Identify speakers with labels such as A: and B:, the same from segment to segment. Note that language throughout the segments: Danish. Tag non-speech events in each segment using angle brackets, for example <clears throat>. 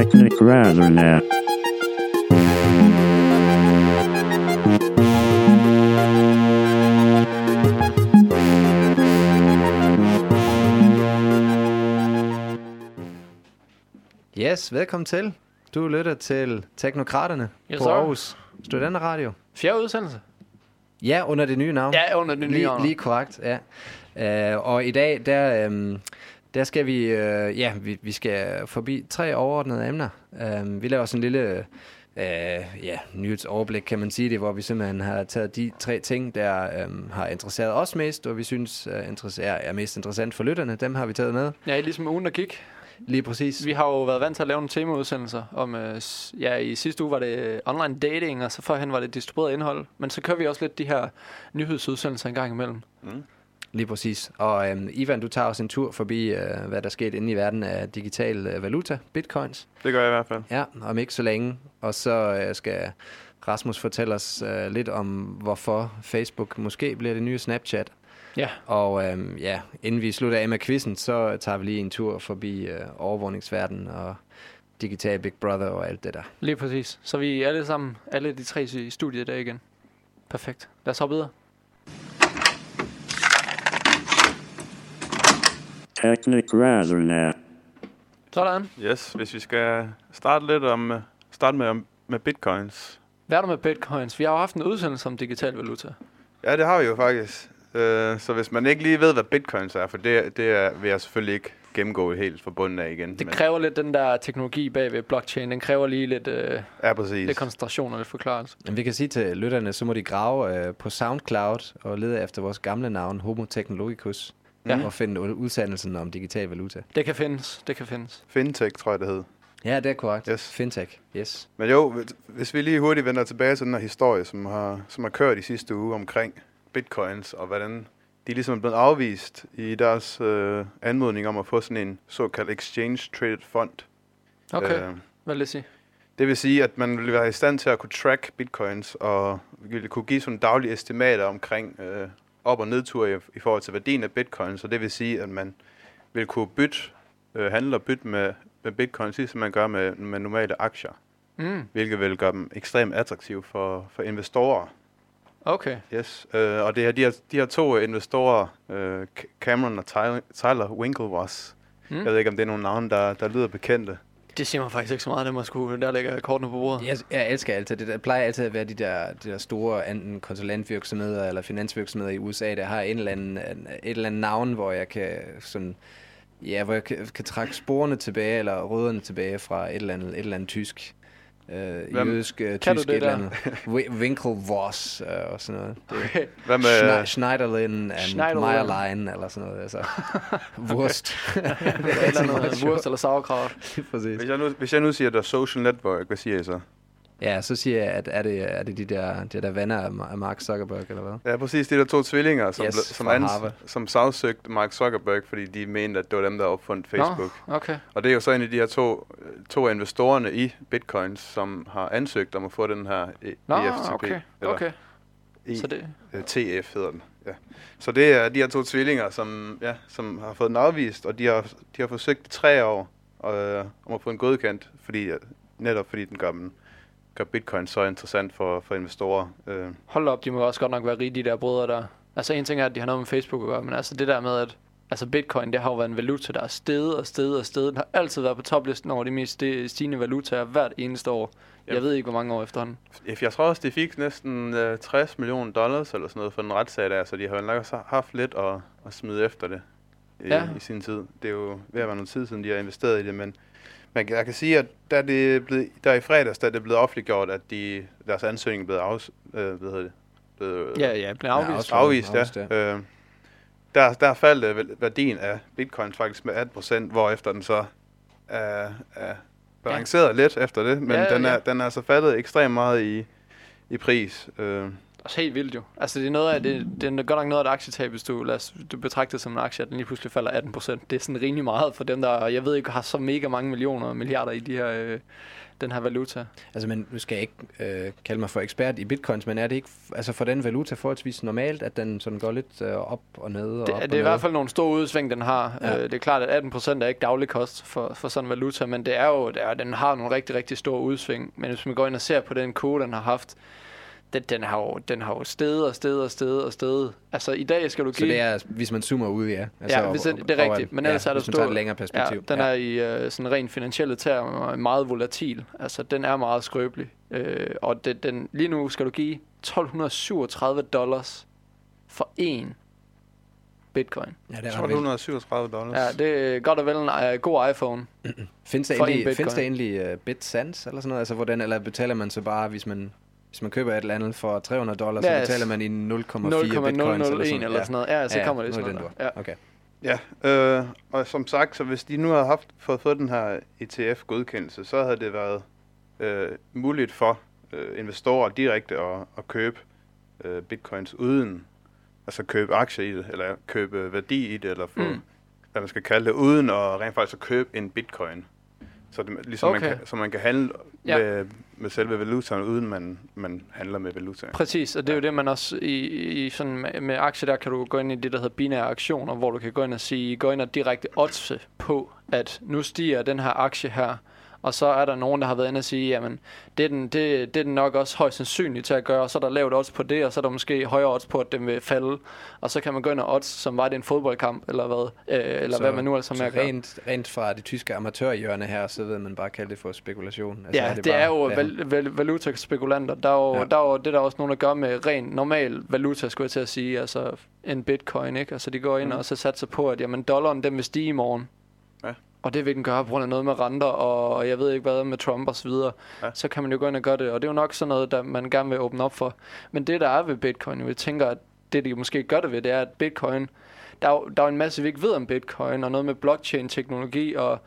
A: Technic Razornet.
B: Yes, velkommen til. Du lytter til Teknokraterne
C: Yes,
B: på
C: sir.
B: Aarhus Studenter Radio.
C: Fjerde udsendelse.
B: Ja, under det nye navn.
C: Ja, under det nye
B: lige,
C: navn.
B: lige korrekt, ja. Uh, og i dag, der, um, der skal vi, uh, ja, vi, vi skal forbi tre overordnede emner. Um, vi laver sådan en lille uh, ja, nyhedsoverblik, kan man sige det, hvor vi simpelthen har taget de tre ting, der um, har interesseret os mest, og vi synes uh, interesserer, er mest interessant for lytterne. Dem har vi taget med.
C: Ja, ligesom ugen, der gik.
B: Lige præcis.
C: Vi har jo været vant til at lave nogle temaudsendelser om, øh, ja, i sidste uge var det øh, online dating, og så førhen var det distribueret indhold. Men så kører vi også lidt de her nyhedsudsendelser en gang imellem.
B: Lige præcis. Og øhm, Ivan, du tager os en tur forbi, øh, hvad der skete inde i verden af digital øh, valuta, bitcoins.
D: Det gør jeg i hvert fald.
B: Ja, om ikke så længe. Og så øh, skal Rasmus fortælle os øh, lidt om, hvorfor Facebook måske bliver det nye Snapchat.
C: Ja.
B: Og øhm, ja, inden vi slutter af med quizzen, så tager vi lige en tur forbi øh, overvågningsverdenen og digital Big Brother og alt det der.
C: Lige præcis. Så vi er alle sammen, alle de tre i studiet der igen. Perfekt. Lad os hoppe videre.
A: Technic Razornet.
C: Sådan.
D: Yes, hvis vi skal starte lidt om, øh, starte med, om- med bitcoins.
C: Hvad er der med bitcoins? Vi har jo haft en udsendelse om digital valuta.
D: Ja, det har vi jo faktisk. Øh, så hvis man ikke lige ved, hvad bitcoins er, for det, det er, vil jeg selvfølgelig ikke gennemgå helt fra bunden af igen.
C: Det
D: men-
C: kræver lidt den der teknologi bag ved blockchain. Den kræver lige lidt, øh,
D: Ja, præcis.
C: lidt koncentration og lidt forklarelse.
B: Men vi kan sige til lytterne, så må de grave øh, på SoundCloud og lede efter vores gamle navn, Homo Technologicus,
C: Ja.
B: og finde ud- udsendelsen om digital valuta.
C: Det kan findes. Det kan findes.
D: Fintech, tror jeg, det hed.
B: Ja, det er korrekt.
D: Yes.
B: Fintech, yes.
D: Men jo, hvis- vi lige hurtigt vender tilbage til den her historie, som har, som har kørt i sidste uge omkring bitcoins, og hvordan de ligesom er blevet afvist i deres øh, anmodning om at få sådan en såkaldt exchange traded fund.
C: Okay.
D: Øh,
C: Hvad vil det sige?
D: Det vil sige, at man vil være i stand til at kunne track bitcoins, og vil kunne give sådan daglige estimater omkring øh, op- og nedtur i, i forhold til værdien af bitcoins. Så det vil sige, at man vil kunne bytte, øh, handle og bytte med, med bitcoins, ligesom man gør med, med normale aktier.
C: Mm.
D: Hvilket vil gøre dem ekstremt attraktive for, for investorer.
C: Okay.
D: Yes. Øh, og det er de her, de her to investorer, øh, Cameron og Tyler, Tyler Winklevoss.
C: Mm.
D: Jeg ved ikke, om det er nogle navne, der, der lyder bekendte.
C: Det siger mig faktisk ikke så meget, det man skulle. Der ligger kortene på bordet.
B: Jeg, jeg elsker altid det. Der plejer altid at være de der, de der store enten konsulentvirksomheder eller finansvirksomheder i USA, der har en eller anden, en- et eller andet navn, hvor jeg kan sådan, ja, hvor jeg kan, kan trække sporene tilbage, eller rødderne tilbage fra et eller andet, et eller andet tysk. Øh,
D: Hvem-
B: jødisk, øh,
C: Kan
B: tysk, et eller andet. <laughs> Wi- Winklevoss øh, og sådan noget. Det,
C: Okay.
D: Hvad med...
B: Schne- Schneiderlin and
C: Schneiderlin.
B: Meyerlein, eller sådan noget. Altså. <laughs> Wurst. <laughs>
C: eller andet wurst eller sauerkraut.
B: Præcis.
D: Hvis jeg, nu, hvis jeg nu siger, er social network, hvad siger I så?
B: Ja, så siger jeg, at er det, er det de der, de der venner af Ma- af Mark Zuckerberg, eller hvad?
D: Ja, præcis. De der to tvillinger, som,
B: Yes,
D: yes, som, ans, som sagsøgte Mark Zuckerberg, fordi de mente, at det var dem, der opfundet Facebook.
C: Nå, okay.
D: Og det er jo så en af de her to, to af investorerne i bitcoins, som har ansøgt om at få den her E-
C: Nå,
D: EFTP.
C: okay.
D: Eller
C: Okay.
D: E-
C: Så det,
D: øh, TF hedder den. Ja. Så det er de her to tvillinger, som, ja, som har fået den afvist, og de har, de har forsøgt i tre år øh, om at få en godkendt, fordi, netop fordi den gør, dem, gør bitcoin så interessant for, for investorer. Øh,
C: hold op, de må også godt nok være rige, de der brødre der. Altså en ting er, at de har noget med Facebook at gøre, men altså det der med, at altså bitcoin, det har jo været en valuta, der er steget og steget og steget. Den har altid været på toplisten over de mest stigende valutaer hvert eneste år. Jeg
D: Jamen.
C: ved ikke, hvor mange år efterhånden.
D: Jeg tror også, de fik næsten øh, 60 millioner dollars eller sådan noget for den retssag der, så de har jo nok også haft lidt at, at smide efter det i,
C: Ja.
D: ja. i sin tid. Det er jo ved at være noget tid siden, de har investeret i det, men kan- jeg kan sige, at da det blevet, der i fredags, da det er blevet offentliggjort, at de, deres ansøgning er blevet, afs, øh, hvad hedder det? Blevet,
C: Ja, ja, blev afvist.
B: afsluttet.
D: afvist,
B: afvist,
D: ja. Øh, der, der faldt øh, værdien af bitcoin faktisk med 18 procent, hvorefter den så er, er balanceret lidt efter det, men
C: Ja,
D: den, er,
C: ja.
D: den er altså faldet ekstremt meget i, i pris. Øh,
C: også helt vildt jo. Altså det er, noget af, det, det er godt nok noget af et aktietab, hvis du, lad os, du betragter det som en aktie, at den lige pludselig falder 18 procent. Det er sådan rimelig meget for dem, der, jeg ved ikke, har så mega mange millioner og milliarder i de her, øh, den her valuta.
B: Altså, men nu skal jeg ikke øh, kalde mig for ekspert i bitcoins, men er det ikke altså for den valuta forholdsvis normalt, at den sådan går lidt øh, op og ned? Og
C: Det,
B: op
C: det
B: og
C: er i
B: ned?
C: hvert fald nogle store udsving, den har.
B: Ja.
C: Øh, det er klart, at 18 procent er ikke daglig kost for, for sådan en valuta, men det er jo, det er, den har nogle rigtig, rigtig store udsving. Men hvis man går ind og ser på den kode, den har haft, den, den, har jo, den har jo stedet og stedet og stedet og stedet. Altså i dag skal du
B: Så
C: give...
B: det er, hvis man zoomer ud, ja. Altså,
C: ja, hvis det, det er rigtigt. Men ellers
B: ja,
C: er der stor...
B: et længere perspektiv.
C: Ja, den er i øh, sådan rent finansielle termer meget volatil. Altså, den er meget skrøbelig. Øh, og det, den, lige nu skal du give 1237 dollars for én bitcoin.
B: Ja, det er ret vildt.
D: 1237 dollars.
C: Ja, det er godt og vel en uh, god iPhone. <clears throat>
B: Findes der
C: en bitcoin.
B: findes der egentlig uh, BitSense eller sådan noget? Altså, hvordan, eller betaler man så bare, hvis man, hvis man køber et eller andet for 300 dollars,
C: Ja,
B: så betaler man i 0,4 bitcoins eller
C: 0,001
B: sådan
C: eller sådan noget. Ja, så
B: Ja,
C: kommer det sådan
B: den
C: noget. Ja.
B: Okay.
D: Ja, øh, og som sagt, så hvis de nu havde haft, fået, fået den her ETF-godkendelse, så havde det været øh, muligt for øh, investorer direkte at, at købe øh, bitcoins uden, altså købe aktier i det, eller købe værdi i det, eller få,
C: Mm.
D: hvad man skal kalde det, uden at rent faktisk at købe en bitcoin. Så det, ligesom. Okay. man kan, så man kan handle
C: Ja.
D: med, med selve valutaen, uden man, man handler med valutaen.
C: Præcis, og det er jo det, man også i, i sådan med, med aktier, der kan du gå ind i det, der hedder binære aktioner, hvor du kan gå ind og sige, gå ind og direkte oddse på, at nu stiger den her aktie her, og så er der nogen, der har været inde og sige, jamen, det er, den, det, det er den nok også højst sandsynligt til at gøre, og så er der lavt odds på det, og så er der måske højere odds på, at den vil falde, og så kan man gå ind og odds, som var det en fodboldkamp, eller hvad, øh, eller
B: Så-
C: hvad man nu altså med at gøre.
B: rent, rent fra det tyske amatørhjørne her, så ved man bare kalde det for spekulation. Altså,
C: Ja, det, det er jo
B: ja.
C: val, val, valutaspekulanter. Der er jo,
B: Ja.
C: der er jo det, der er også nogen, der gør med ren normal valuta, skulle jeg til at sige. Altså en bitcoin, ikke? Altså de går ind
D: mm.
C: og så satser på, at jamen, dollaren den vil stige i morgen. Og det vil den gøre på grund af noget med renter, og jeg ved ikke hvad med Trump og så videre.
D: Ja.
C: Så kan man jo gå ind og gøre det, og det er jo nok sådan noget, der man gerne vil åbne op for. Men det, der er ved bitcoin, jeg tænker, at det, de måske gør det ved, det er, at bitcoin, der er, jo, der er jo en masse, vi ikke ved om bitcoin, og noget med blockchain-teknologi, og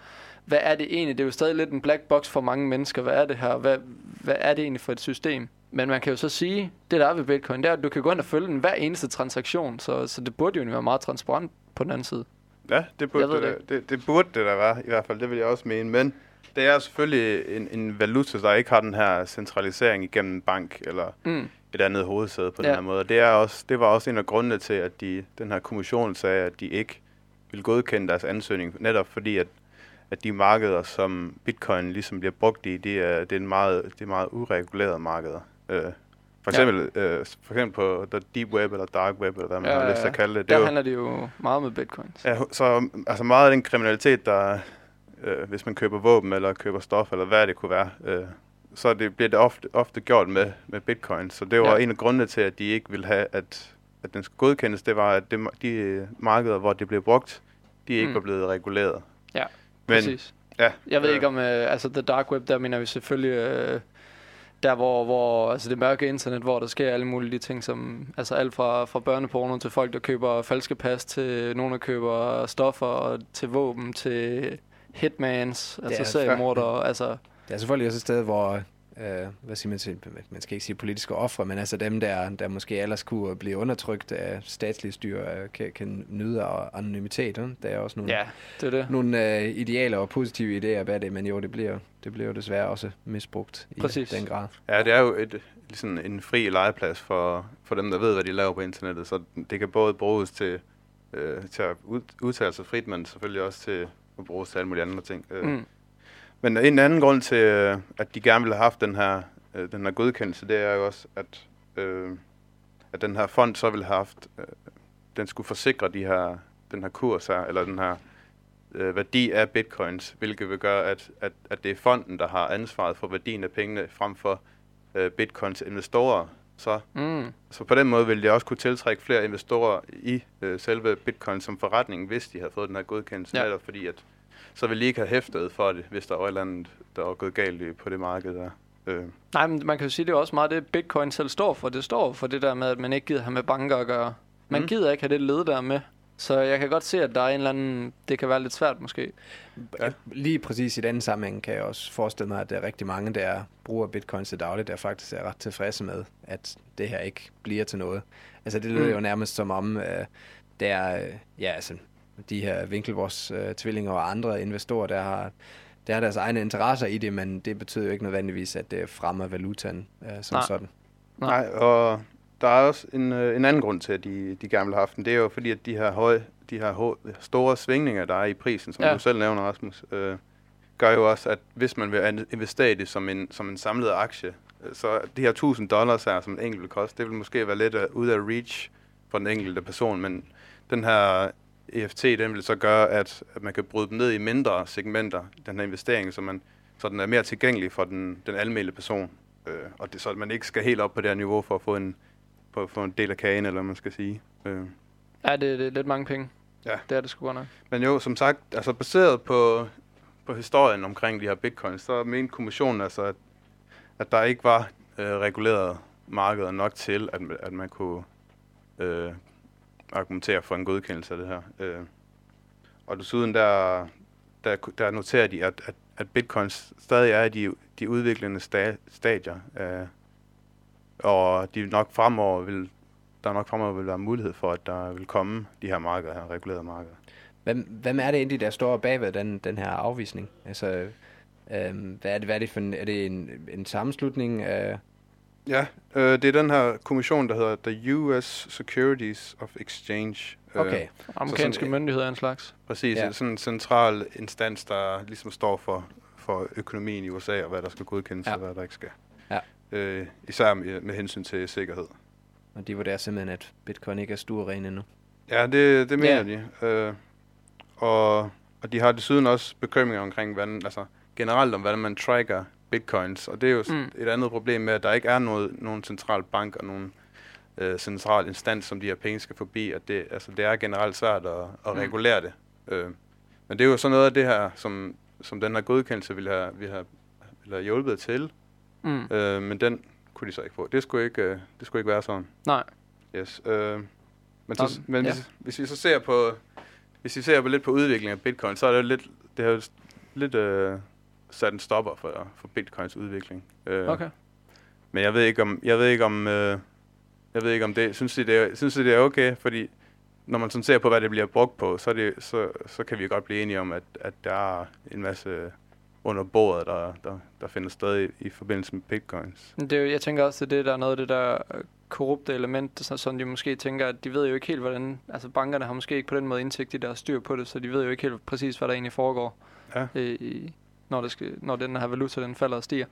C: hvad er det egentlig? Det er jo stadig lidt en black box for mange mennesker. Hvad er det her? Hvad, hvad er det egentlig for et system? Men man kan jo så sige, det der er ved bitcoin, det er, at du kan gå ind og følge den hver eneste transaktion, så, så det burde jo være meget transparent på den anden side.
D: Ja, det burde det, det, det, det burde det da være, i hvert fald. Det vil jeg også mene. Men det er selvfølgelig en, en valuta, der ikke har den her centralisering igennem en bank eller
C: Mm.
D: et andet hovedsæde på. Ja. den her måde. Det, er også, det var også en af grundene til, at de, den her kommission sagde, at de ikke ville godkende deres ansøgning, netop fordi, at, at de markeder, som bitcoin ligesom bliver brugt i, det er, det er, en meget, det er meget uregulerede markeder. Øh, for
C: Ja.
D: eksempel, øh, for eksempel på the deep web eller dark web, eller hvad man
C: Ja,
D: har lyst til
C: ja.
D: at kalde det. det
C: Der
D: er jo,
C: handler det jo meget med bitcoins.
D: Ja, så altså meget af den kriminalitet, der øh, hvis man køber våben eller køber stof, eller hvad det kunne være, øh, så det, bliver det ofte, ofte gjort med, med bitcoin. Så det var
C: Ja.
D: ja. en af grundene til, at de ikke ville have, at, at den skulle godkendes, det var, at det, de markeder, hvor det blev brugt, de ikke
C: mm.
D: var blevet reguleret.
C: Ja,
D: Men,
C: Præcis.
D: ja,
C: Jeg ved
D: øh,
C: ikke om, øh, altså the dark web, der mener vi selvfølgelig, øh, der hvor, hvor, altså det mørke internet, hvor der sker alle mulige ting, som, altså alt fra, fra børneporno til folk, der køber falske pas, til nogen, der køber stoffer, til våben, til hitmans, altså
B: er
C: seriemordere, altså,
B: Det er selvfølgelig også et sted, hvor, øh, hvad siger man til, man skal ikke sige politiske ofre, men altså dem, der, der måske ellers kunne blive undertrykt af statslige styre, øh, kan, kan nyde af anonymitet. Der er også nogle,
C: ja, det er det.
B: nogle øh, idealer og positive idéer bag det, men jo, det bliver, det bliver jo desværre også misbrugt i
C: Præcis.
B: den grad.
D: Ja, det er jo et, sådan en fri legeplads for, for dem, der ved, hvad de laver på internettet. Så det kan både bruges til, øh, til at ud, udtale sig frit, men selvfølgelig også til at bruges til alle mulige andre ting. Øh,
C: Mm.
D: Men en anden grund til, øh, at de gerne ville have haft den her, øh, den her godkendelse, det er jo også, at, øh, at den her fond så ville have haft, øh, den skulle forsikre de her, den her kurs her, eller den her øh, værdi af bitcoins, hvilket vil gøre, at, at, at det er fonden, der har ansvaret for værdien af pengene, frem for øh, bitcoins investorer. Så,
C: Mm.
D: så på den måde ville de også kunne tiltrække flere investorer i øh, selve bitcoin som forretning, hvis de havde fået den her godkendelse,
C: Ja.
D: ja. netop fordi at så ville de ikke have hæftet for det, hvis der var et eller andet, der var gået galt på det marked der. Øh,
C: Nej, men man kan jo sige, det er også meget det, Bitcoin selv står for. Det står for det der med, at man ikke gider have med banker at gøre. Man
D: Mm.
C: gider ikke have det led der med. Så jeg kan godt se, at der er en eller anden... Det kan være lidt svært måske.
B: Ja. Lige præcis i den sammenhæng kan jeg også forestille mig, at der er rigtig mange, der bruger bitcoins til dagligt, der faktisk er ret tilfredse med, at det her ikke bliver til noget. Altså det lyder
C: Mm.
B: jo nærmest som om, øh, der øh, ja, altså, de her Winklevoss øh, tvillinger og andre investorer, der har, der har deres egne interesser i det, men det betyder jo ikke nødvendigvis, at det fremmer valutaen øh, som
C: Nej.
B: sådan.
D: Nej, og der er også en, øh, en anden grund til, at de, de gerne vil have haft den. Det er jo fordi, at de her, høje, de her hø, store svingninger, der er i prisen, som
C: Ja.
D: du selv nævner, Rasmus, øh, gør jo også, at hvis man vil investere i det som en, som en samlet aktie, øh, så de her 1000 dollars her, som en enkelt vil koste, det vil måske være lidt uh, ude af reach for den enkelte person, men den her EFT, den vil så gøre, at, at man kan bryde dem ned i mindre segmenter, den her investering, så, man, så den er mere tilgængelig for den, den almindelige person. Øh, og det, så at man ikke skal helt op på det her niveau for at få en, på, få en del af kagen, eller man skal sige. Øh.
C: Ja, det, det er lidt mange penge.
D: Ja.
C: Det er det sgu godt nok.
D: Men jo, som sagt, altså baseret på, på historien omkring de her bitcoins, så mente kommissionen altså, at, at der ikke var øh, reguleret markeder nok til, at, at man kunne øh, argumentere for en godkendelse af det her. Øh. Og desuden der, der, der noterer de, at, at, at bitcoins stadig er i de, de udviklende sta, stadier, øh, og de nok fremover vil, der nok fremover vil være mulighed for, at der vil komme de her markeder her, regulerede markeder.
B: Hvem, hvem er det egentlig, der står bagved den, den her afvisning? Altså, øh, hvad, er det, hvad er det for en, er det en, en sammenslutning af...
D: Ja, øh, det er den her kommission, der hedder The US Securities of Exchange.
B: Okay,
C: Amerikanske
D: sådan-
C: myndigheder af en slags.
D: Præcis,
B: Ja.
D: sådan en central instans, der ligesom står for, for økonomien i USA, og hvad der skal godkendes,
B: Ja.
D: og hvad der ikke skal.
B: Ja.
D: Øh, især med, med hensyn til sikkerhed.
B: og de vurderer simpelthen, at bitcoin ikke er stueren endnu.
D: Ja, det, det mener
C: Ja.
D: de. Øh, og, og de har desuden også bekymringer omkring, hvordan, altså generelt om, hvordan man tracker bitcoins. Og det er jo
C: Mm.
D: et andet problem med, at der ikke er noget, nogen central bank og nogen øh, central instans, som de her penge skal forbi. At det, altså, det er generelt svært at, at
C: Mm.
D: regulere det. Øh, men det er jo så noget af det her, som, som den her godkendelse ville have, ville have, ville have hjulpet til.
C: Mm.
D: Øh, men den kunne de så ikke få. Det skulle ikke, øh, det skulle ikke være sådan.
C: Nej.
D: Yes. Øh, men så, men
C: ja.
D: hvis, hvis vi så ser på hvis vi ser på lidt på udviklingen af bitcoin, så er det jo lidt det har jo lidt øh, sat en stopper for, for bitcoins udvikling. Øh,
C: Okay.
D: Men jeg ved ikke om jeg ved ikke om øh, jeg ved ikke om det synes I det er, synes I det er okay, fordi når man sådan ser på hvad det bliver brugt på, så det så, så kan vi godt blive enige om at at der er en masse under bordet der der, der finder sted i, i forbindelse med bitcoins.
C: Det er jo, jeg tænker også, at det der er noget af det der korrupte element, så- sådan de måske tænker, at de ved jo ikke helt, hvordan... Altså bankerne har måske ikke på den måde indsigt i deres styr på det, så de ved jo ikke helt præcis, hvad der egentlig foregår,
D: Ja.
C: øh, i, når, det skal, når den her valuta den falder og stiger.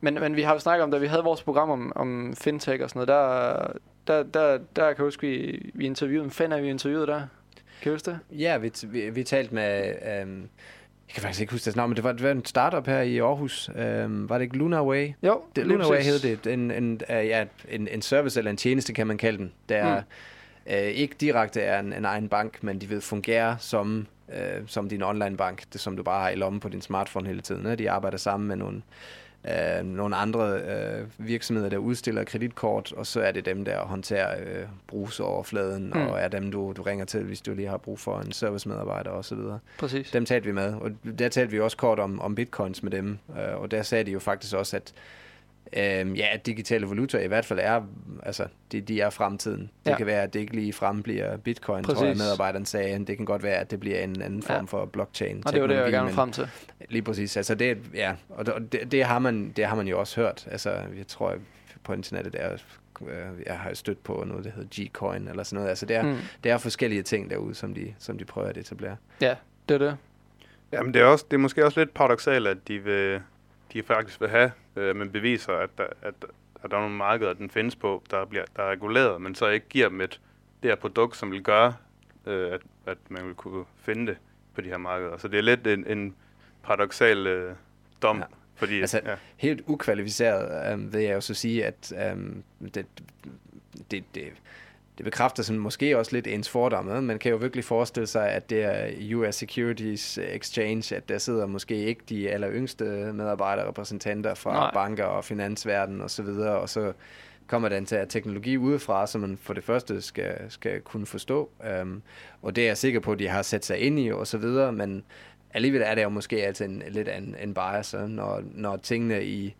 C: Men, men vi har jo snakket om, da vi havde vores program om, om fintech og sådan noget, der, der, der, der kan jeg huske, vi, vi interviewede en fan, vi interviewede der. Kan du huske det?
B: Ja, vi, vi, vi talte med... Øhm, jeg kan faktisk ikke huske deres navn, men det var, det var en startup her i Aarhus. Øhm, var det ikke Lunarway?
C: Jo,
B: Det,
C: præcis.
B: hed det. En, en, uh, ja, en, en service eller en tjeneste, kan man kalde den. Der mm. uh, ikke direkte er en, en egen bank, men de vil fungere som, uh, som din online bank, det som du bare har i lommen på din smartphone hele tiden. ikke? De arbejder sammen med nogle, uh, nogle andre uh, virksomheder, der udstiller kreditkort, og så er det dem, der håndterer uh, brugsoverfladen,
C: mm.
B: og er dem, du, du ringer til, hvis du lige har brug for en servicemedarbejder osv.
C: Præcis.
B: Dem talte vi med, og der talte vi også kort om, om bitcoins med dem, øh, og der sagde de jo faktisk også, at øh, ja, at digitale valutaer i hvert fald er, altså, de, de er fremtiden. Det
C: Ja.
B: kan være, at det ikke lige frem bliver bitcoin, tror jeg
C: Præcis.
B: medarbejderen sagde. Det kan godt være, at det bliver en anden form
C: Ja.
B: for blockchain
C: Og det var det, jeg
B: teknologi,
C: gerne frem til.
B: Lige præcis. Altså det, ja, og det, det, har man, det har man jo også hørt. Altså, jeg tror, på internettet, der, øh, jeg har stødt på noget, der hedder G-Coin eller sådan noget. Altså, det er,
C: Mm.
B: mm. det er forskellige ting derude, som de, som de prøver at etablere.
C: Ja, det er det.
D: Jamen det er, også, det er måske også lidt paradoxalt, at de, vil, de faktisk vil have, øh, men beviser, at der, at, at der er nogle markeder, den findes på, der, bliver, der er reguleret, men så ikke giver dem et, det her produkt, som vil gøre, øh, at, at man vil kunne finde det på de her markeder. Så det er lidt en, en paradoxal øh, dom,
B: Ja.
D: fordi
B: Altså,
D: ja,
B: helt ukvalificeret um, vil jeg jo så sige, at um, det, det, det, det bekræfter sådan måske også lidt ens fordomme. Man kan jo virkelig forestille sig, at det er US Securities Exchange, at der sidder måske ikke de aller yngste medarbejderrepræsentanter fra
C: Nej.
B: Banker og finansverden og så videre, og så kommer den til teknologi udefra, som man for det første skal, skal kunne forstå. Um, og det er jeg sikker på, at de har sat sig ind i og så videre, men alligevel er det jo måske altid en, lidt en, en bias, når, når tingene i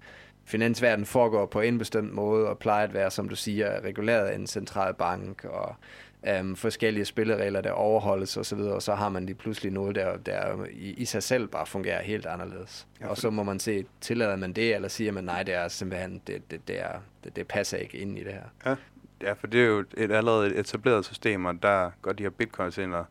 B: finansverdenen foregår på en bestemt måde, og plejer at være, som du siger, reguleret af en central bank, og um, forskellige spilleregler, der overholdes osv., og, så videre, og så har man lige pludselig noget, der, der i, i sig selv bare fungerer helt anderledes.
D: Ja,
B: Ja, og så må man se, tillader man det, eller siger man, nej, det er simpelthen, det, det, det, er, det, det passer ikke ind i det her.
D: Ja, for det er jo et allerede et etableret system, og der går de her bitcoins ind og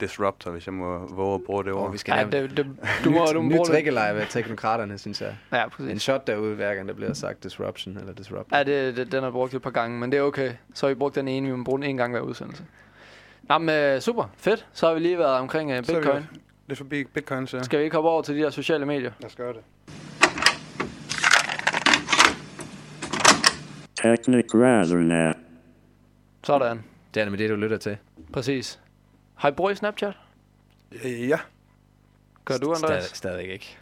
D: disruptor, hvis jeg må våge at bruge det ord.
B: vi skal
C: Ja, det, det, du må, du må
B: nyt trikkeleje ved teknokraterne, synes jeg.
C: Ja,
B: En
C: præcis.
B: shot derude, hver gang der bliver sagt disruption eller disrupt.
C: Ja, det, det, den har brugt et par gange, men det er okay. Så har vi brugt den ene, vi må bruge den en gang hver udsendelse. Nå, men øh, super, fedt. Så har vi lige været omkring uh,
D: Så er vi
C: Bitcoin.
D: Lidt forbi bitcoins, ja.
C: Skal vi ikke hoppe over til de der sociale medier?
D: Lad os gøre det.
A: Technic.
C: Sådan.
B: Det er nemlig det, du lytter til.
C: Præcis. Har I brugt i Snapchat?
D: Øh, Ja,
C: Gør du, Andreas?
B: Stadig, stadig ikke.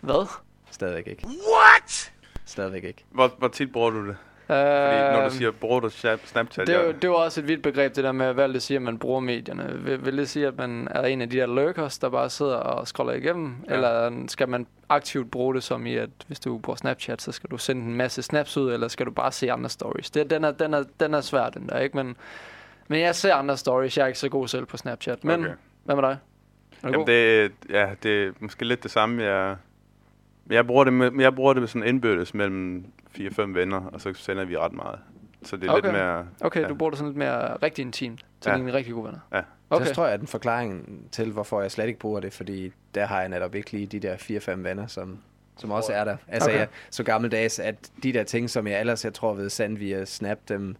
C: Hvad?
B: Stadig ikke. What? Stadig ikke.
D: hvor, hvor tit bruger du det? Fordi når du siger, bruger du Snap- Snapchat?
C: Det er, jo,
D: ja.
C: det er jo også et vidt begreb, det der med, hvad det siger, at man bruger medierne. Vil, vil det sige, at man er en af de der lurkers, der bare sidder og scroller igennem?
D: Ja.
C: Eller skal man aktivt bruge det som i, at hvis du bruger Snapchat, så skal du sende en masse snaps ud, eller skal du bare se andre stories? Det, den, er, den, er, den er svær, den der, ikke? Men, men jeg ser andre stories. Jeg er ikke så god selv på Snapchat. Men
D: Okay.
C: hvad med dig? Er
D: Jamen,
C: god?
D: det, ja, det er måske lidt det samme. Jeg, jeg bruger det, med, jeg bruger det med sådan indbyrdes mellem 4-5 venner, og så sender vi ret meget. Så det er
C: Okay.
D: lidt mere...
C: Okay,
D: ja.
C: du bruger det sådan lidt mere rigtig intimt til
D: Ja.
C: dine rigtig gode venner.
D: Ja.
B: Okay. Så tror jeg, at den forklaring til, hvorfor jeg slet ikke bruger det, fordi der har jeg netop ikke lige de der 4-5 venner, som, som også er der. Altså,
C: Okay.
B: jeg, så gammeldags, at de der ting, som jeg ellers, jeg tror, ved sende via Snap, dem,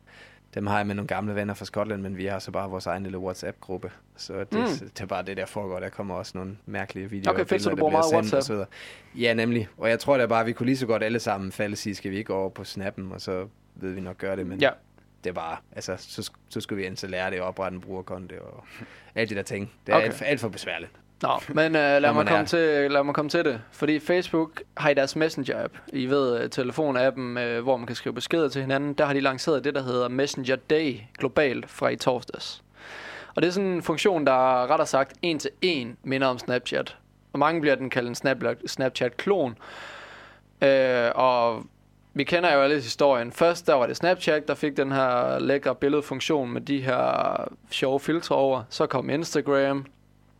B: dem har jeg med nogle gamle venner fra Skotland, men vi har så bare vores egen lille WhatsApp-gruppe. Så det,
C: Mm.
B: det er bare det, der foregår. Der kommer også nogle mærkelige videoer.
C: Okay, fedt, så du bruger meget
B: sendt og
C: WhatsApp?
B: så videre. Ja, nemlig. Og jeg tror da bare, at vi kunne lige så godt alle sammen falde og sige, skal vi ikke over på Snappen, og så ved vi nok gøre det. Men
C: Ja.
B: det bare, altså, så, så skulle vi installere det og oprette en brugerkonto og <laughs> alle de der ting. Det er
C: okay.
B: alt, for, alt for besværligt.
C: Nå, men uh, lad, mig komme
B: er-
C: til, lad mig komme til det. Fordi Facebook har i deres Messenger-app, I ved, uh, telefonappen, uh, hvor man kan skrive beskeder til hinanden, der har de lanceret det, der hedder Messenger Day globalt fra i torsdags. Og det er sådan en funktion, der retter sagt en til en minder om Snapchat. Og mange bliver den kaldt en Snap- Snapchat-klon. Uh, og vi kender jo alle historien. Først der var det Snapchat, der fik den her lækre billedfunktion med de her sjove filtre over. Så kom Instagram,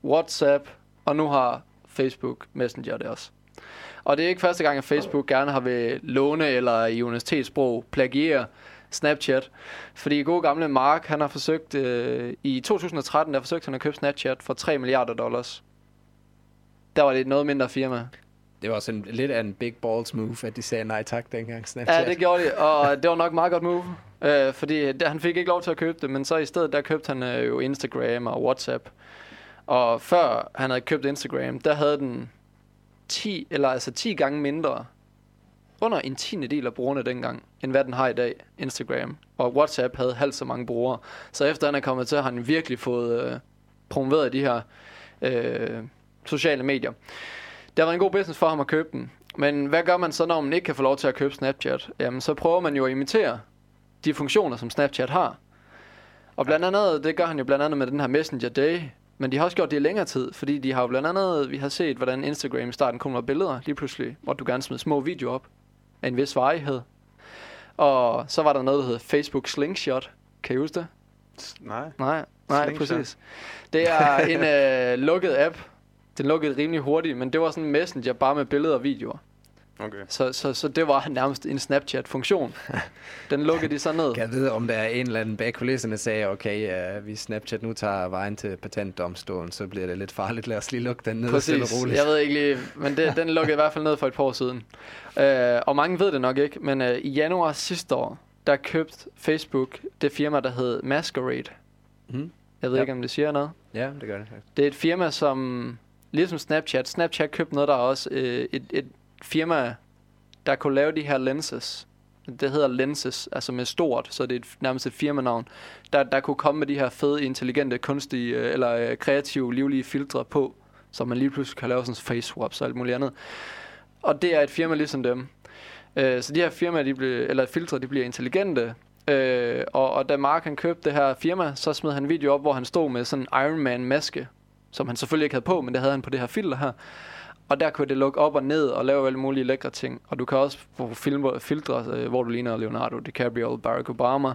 C: WhatsApp, og nu har Facebook Messenger det også. Og det er ikke første gang, at Facebook gerne har vil låne eller i universitetssprog plagiere Snapchat. Fordi gode gamle Mark, han har forsøgt, øh, i 2013, der forsøgte han at købe Snapchat for 3 milliarder dollars. Der var det et noget mindre firma.
B: Det var også en, lidt af en big balls move, at de sagde nej tak dengang Snapchat.
C: Ja, det gjorde de, og det var nok meget godt move. Øh, fordi det, han fik ikke lov til at købe det, men så i stedet, der købte han øh, jo Instagram og WhatsApp. Og før han havde købt Instagram, der havde den 10, eller altså 10 gange mindre, under en tiende del af brugerne dengang, end hvad den har i dag, Instagram. Og WhatsApp havde halvt så mange brugere. Så efter han er kommet til, har han virkelig fået øh, promoveret de her øh, sociale medier. Det været en god business for ham at købe den. Men hvad gør man så, når man ikke kan få lov til at købe Snapchat? Jamen, så prøver man jo at imitere de funktioner, som Snapchat har. Og blandt andet, det gør han jo blandt andet med den her Messenger Day. Men de har også gjort det i længere tid, fordi de har jo blandt andet, vi har set, hvordan Instagram i starten kom med billeder lige pludselig, hvor du gerne smed små videoer op af en vis varighed. Og så var der noget, der hed Facebook Slingshot. Kan I huske det?
D: Nej.
C: Nej, nej,
D: Slingshot.
C: præcis. Det er en øh, lukket app. Den lukkede rimelig hurtigt, men det var sådan en messenger bare med billeder og videoer.
D: Okay.
C: Så, så, så det var nærmest en Snapchat-funktion. <laughs> Den lukkede de så ned.
B: Kan jeg vide, om der er en eller anden bag kulisserne, sagde, okay, uh, hvis Snapchat nu tager vejen til patentdomstolen, så bliver det lidt farligt. Lad os lige lukke den ned stille og
C: Præcis.
B: roligt.
C: Jeg ved ikke lige, men det, den lukkede i hvert fald ned for et par år siden. Øh, og mange ved det nok ikke, men øh, i januar sidste år, der købte Facebook det firma, der hed Masquerade.
B: Mhm.
C: Jeg ved
B: Ja.
C: ikke, om det siger noget.
B: Ja, det gør det.
C: Det er et firma, som ligesom Snapchat. Snapchat købte noget, der er også øh, et, et firma, der kunne lave de her lenses. Det hedder lenses, altså med stort, så det er et, nærmest et firmanavn. Der, der kunne komme med de her fede, intelligente, kunstige øh, eller øh, kreative, livlige filtre på, så man lige pludselig kan lave sådan face swaps og alt muligt andet. Og det er et firma ligesom dem. Øh, så de her firmaer, de bliver, eller filtre, de bliver intelligente. Øh, og, og da Mark han købte det her firma, så smed han en video op, hvor han stod med sådan en Iron Man maske, som han selvfølgelig ikke havde på, men det havde han på det her filter her. Og der kunne det lukke op og ned og lave alle mulige lækre ting. Og du kan også få filtre, filtre, hvor du ligner Leonardo DiCaprio og Barack Obama.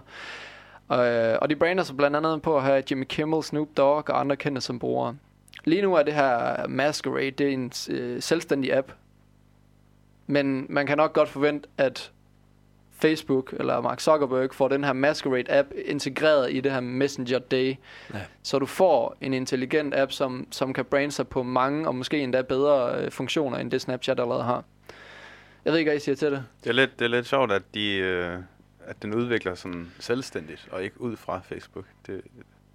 C: Øh, og de brander sig blandt andet på at have Jimmy Kimmel, Snoop Dogg og andre kendte som brugere. Lige nu er det her Masquerade, det er en øh, selvstændig app. Men man kan nok godt forvente, at Facebook eller Mark Zuckerberg får den her Masquerade-app integreret i det her Messenger Day.
B: Ja.
C: Så du får en intelligent app, som, som kan brande sig på mange og måske endda bedre øh, funktioner, end det Snapchat allerede har. Jeg ved ikke, hvad I siger til det.
D: Det er lidt, det er lidt sjovt, at, de, øh, at den udvikler sådan selvstændigt, og ikke ud fra Facebook. Det,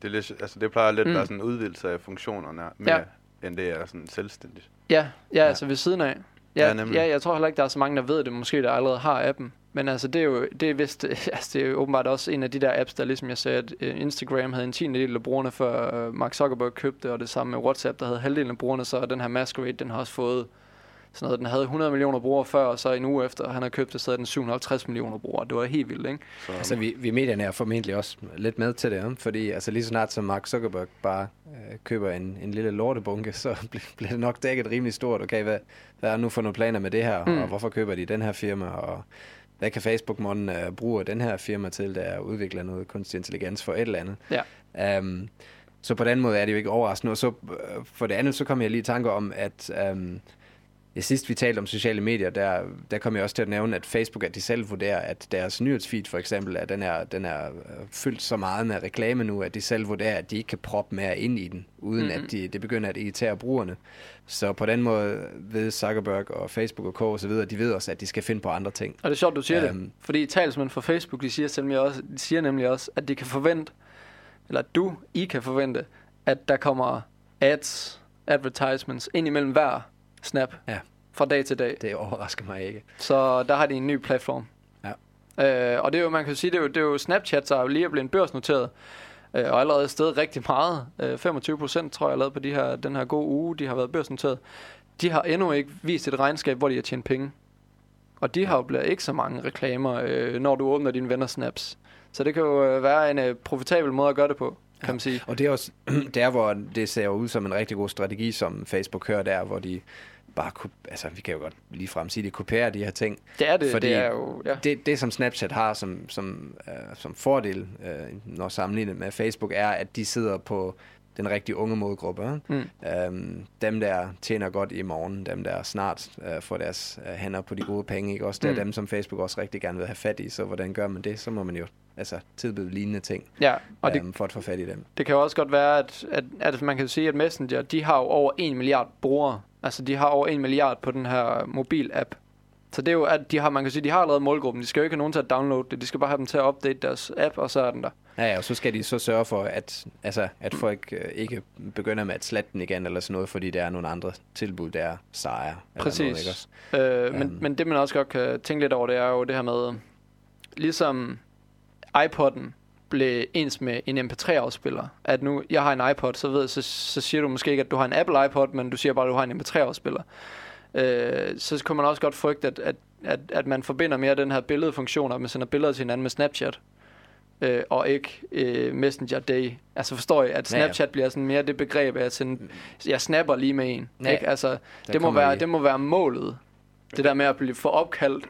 D: det, er lidt, altså det plejer lidt
C: Mm.
D: at være sådan en udvidelse af funktionerne mere,
C: Ja.
D: end det er sådan selvstændigt.
C: Ja, ja,
D: Ja.
C: altså ved siden af. Ja,
D: Ja,
C: ja,
D: nemlig.
C: ja, jeg tror heller ikke, der er så mange, der ved det. Måske der allerede har appen. Men altså, det er jo, det er vist, <laughs> altså, det er jo åbenbart også en af de der apps, der ligesom jeg sagde, at øh, Instagram havde en tiende del af brugerne, før øh, Mark Zuckerberg købte, og det samme med WhatsApp, der havde halvdelen af brugerne, så den her Masquerade, den har også fået sådan noget, den havde 100 millioner brugere før, og så en uge efter, han har købt det, så havde den 750 millioner brugere. Det var helt vildt, ikke?
D: Så,
B: Altså, vi, vi medierne er formentlig også lidt med til det, fordi altså, lige så snart som Mark Zuckerberg bare øh, køber en, en lille lortebunke, så <laughs> bl- bliver det nok dækket rimelig stort. Okay, hvad, hvad er nu for nogle planer med det her,
C: Mm.
B: og hvorfor køber de den her firma, og hvad kan Facebook måden øh, bruge den her firma til, der udvikler noget kunstig intelligens for et eller andet.
C: Ja.
B: Um, så på den måde er det jo ikke overraskende. Og så øh, for det andet, så kom jeg lige i tanke om, at um, ja, sidst vi talte om sociale medier, der, der kom jeg også til at nævne, at Facebook, at de selv vurderer, at deres nyhedsfeed for eksempel, at den er, den er øh, fyldt så meget med reklame nu, at de selv vurderer, at de ikke kan proppe mere ind i den, uden mm-hmm.
C: Mhm.
B: at de, det begynder at irritere brugerne. Så på den måde ved Zuckerberg og Facebook og K og så videre, de ved også, at de skal finde på andre ting.
C: Og det er sjovt, du siger um, det.
B: Øhm.
C: Fordi talsmænd fra Facebook, de siger, nemlig også, de siger nemlig også, at de kan forvente, eller at du, I kan forvente, at der kommer ads, advertisements, ind imellem hver snap.
B: Ja.
C: Fra dag til dag.
B: Det overrasker mig ikke.
C: Så der har de en ny platform.
B: Ja.
C: Øh, og det er jo, man kan sige, det er jo, det er jo Snapchat, der er jo lige blevet børsnoteret. Øh, og allerede stedet rigtig meget. Øh, 25 procent, tror jeg, lavet på de her, den her gode uge, de har været børsnoteret. De har endnu ikke vist et regnskab, hvor de har tjent penge. Og de har jo blevet ikke så mange reklamer, øh, når du åbner dine venner snaps. Så det kan jo øh, være en øh, profitabel måde at gøre det på, kan man sige.
B: Og det er også <clears throat> der, hvor det ser ud som en rigtig god strategi, som Facebook kører der, hvor de bare kunne, altså vi kan jo godt lige frem sige, de kopierer de her ting.
C: Det er det,
B: Fordi
C: det er jo, ja.
B: Det, det som Snapchat har som, som, øh, som fordel, øh, når sammenlignet med Facebook, er, at de sidder på den rigtig unge målgruppe.
C: Mm.
B: Øhm, dem, der tjener godt i morgen, dem, der snart øh, får deres øh, hænder på de gode penge, ikke? også det er
C: Mm.
B: dem, som Facebook også rigtig gerne vil have fat i, så hvordan gør man det? Så må man jo altså, tilbyde lignende ting,
C: ja. Og det,
B: øhm, for at få fat i dem.
C: Det kan jo også godt være, at, at, at man kan sige, at Messenger, de har jo over 1 milliard brugere. Altså, de har over 1 milliard på den her mobil-app. Så det er jo, at de har, man kan sige, de har allerede målgruppen. De skal jo ikke have nogen til at downloade det. De skal bare have dem til at update deres app, og så er den der.
B: Ja, ja, og så skal de så sørge for, at, altså, at folk øh, ikke begynder med at slette den igen, eller sådan noget, fordi der er nogle andre tilbud, der er sejre.
C: Præcis.
B: Noget?
C: Øh, men,
B: Øhm.
C: men det, man også godt kan tænke lidt over, det er jo det her med, ligesom iPod'en blev ens med en MP3-afspiller. At nu, jeg har en iPod, så, ved, så, så siger du måske ikke, at du har en Apple iPod, men du siger bare, at du har en MP3-afspiller. Øh, så kunne man også godt frygte, at, at, at, at man forbinder mere den her billedfunktion, at man sender billeder til hinanden med Snapchat, øh, og ikke øh, Messenger Day. Altså forstår jeg, at
B: Ja, ja.
C: Snapchat bliver sådan mere det begreb at sende, jeg snapper lige med en.
B: Ja,
C: Ikke? Altså, det må, være, det må være målet. Det der med at blive få opkaldt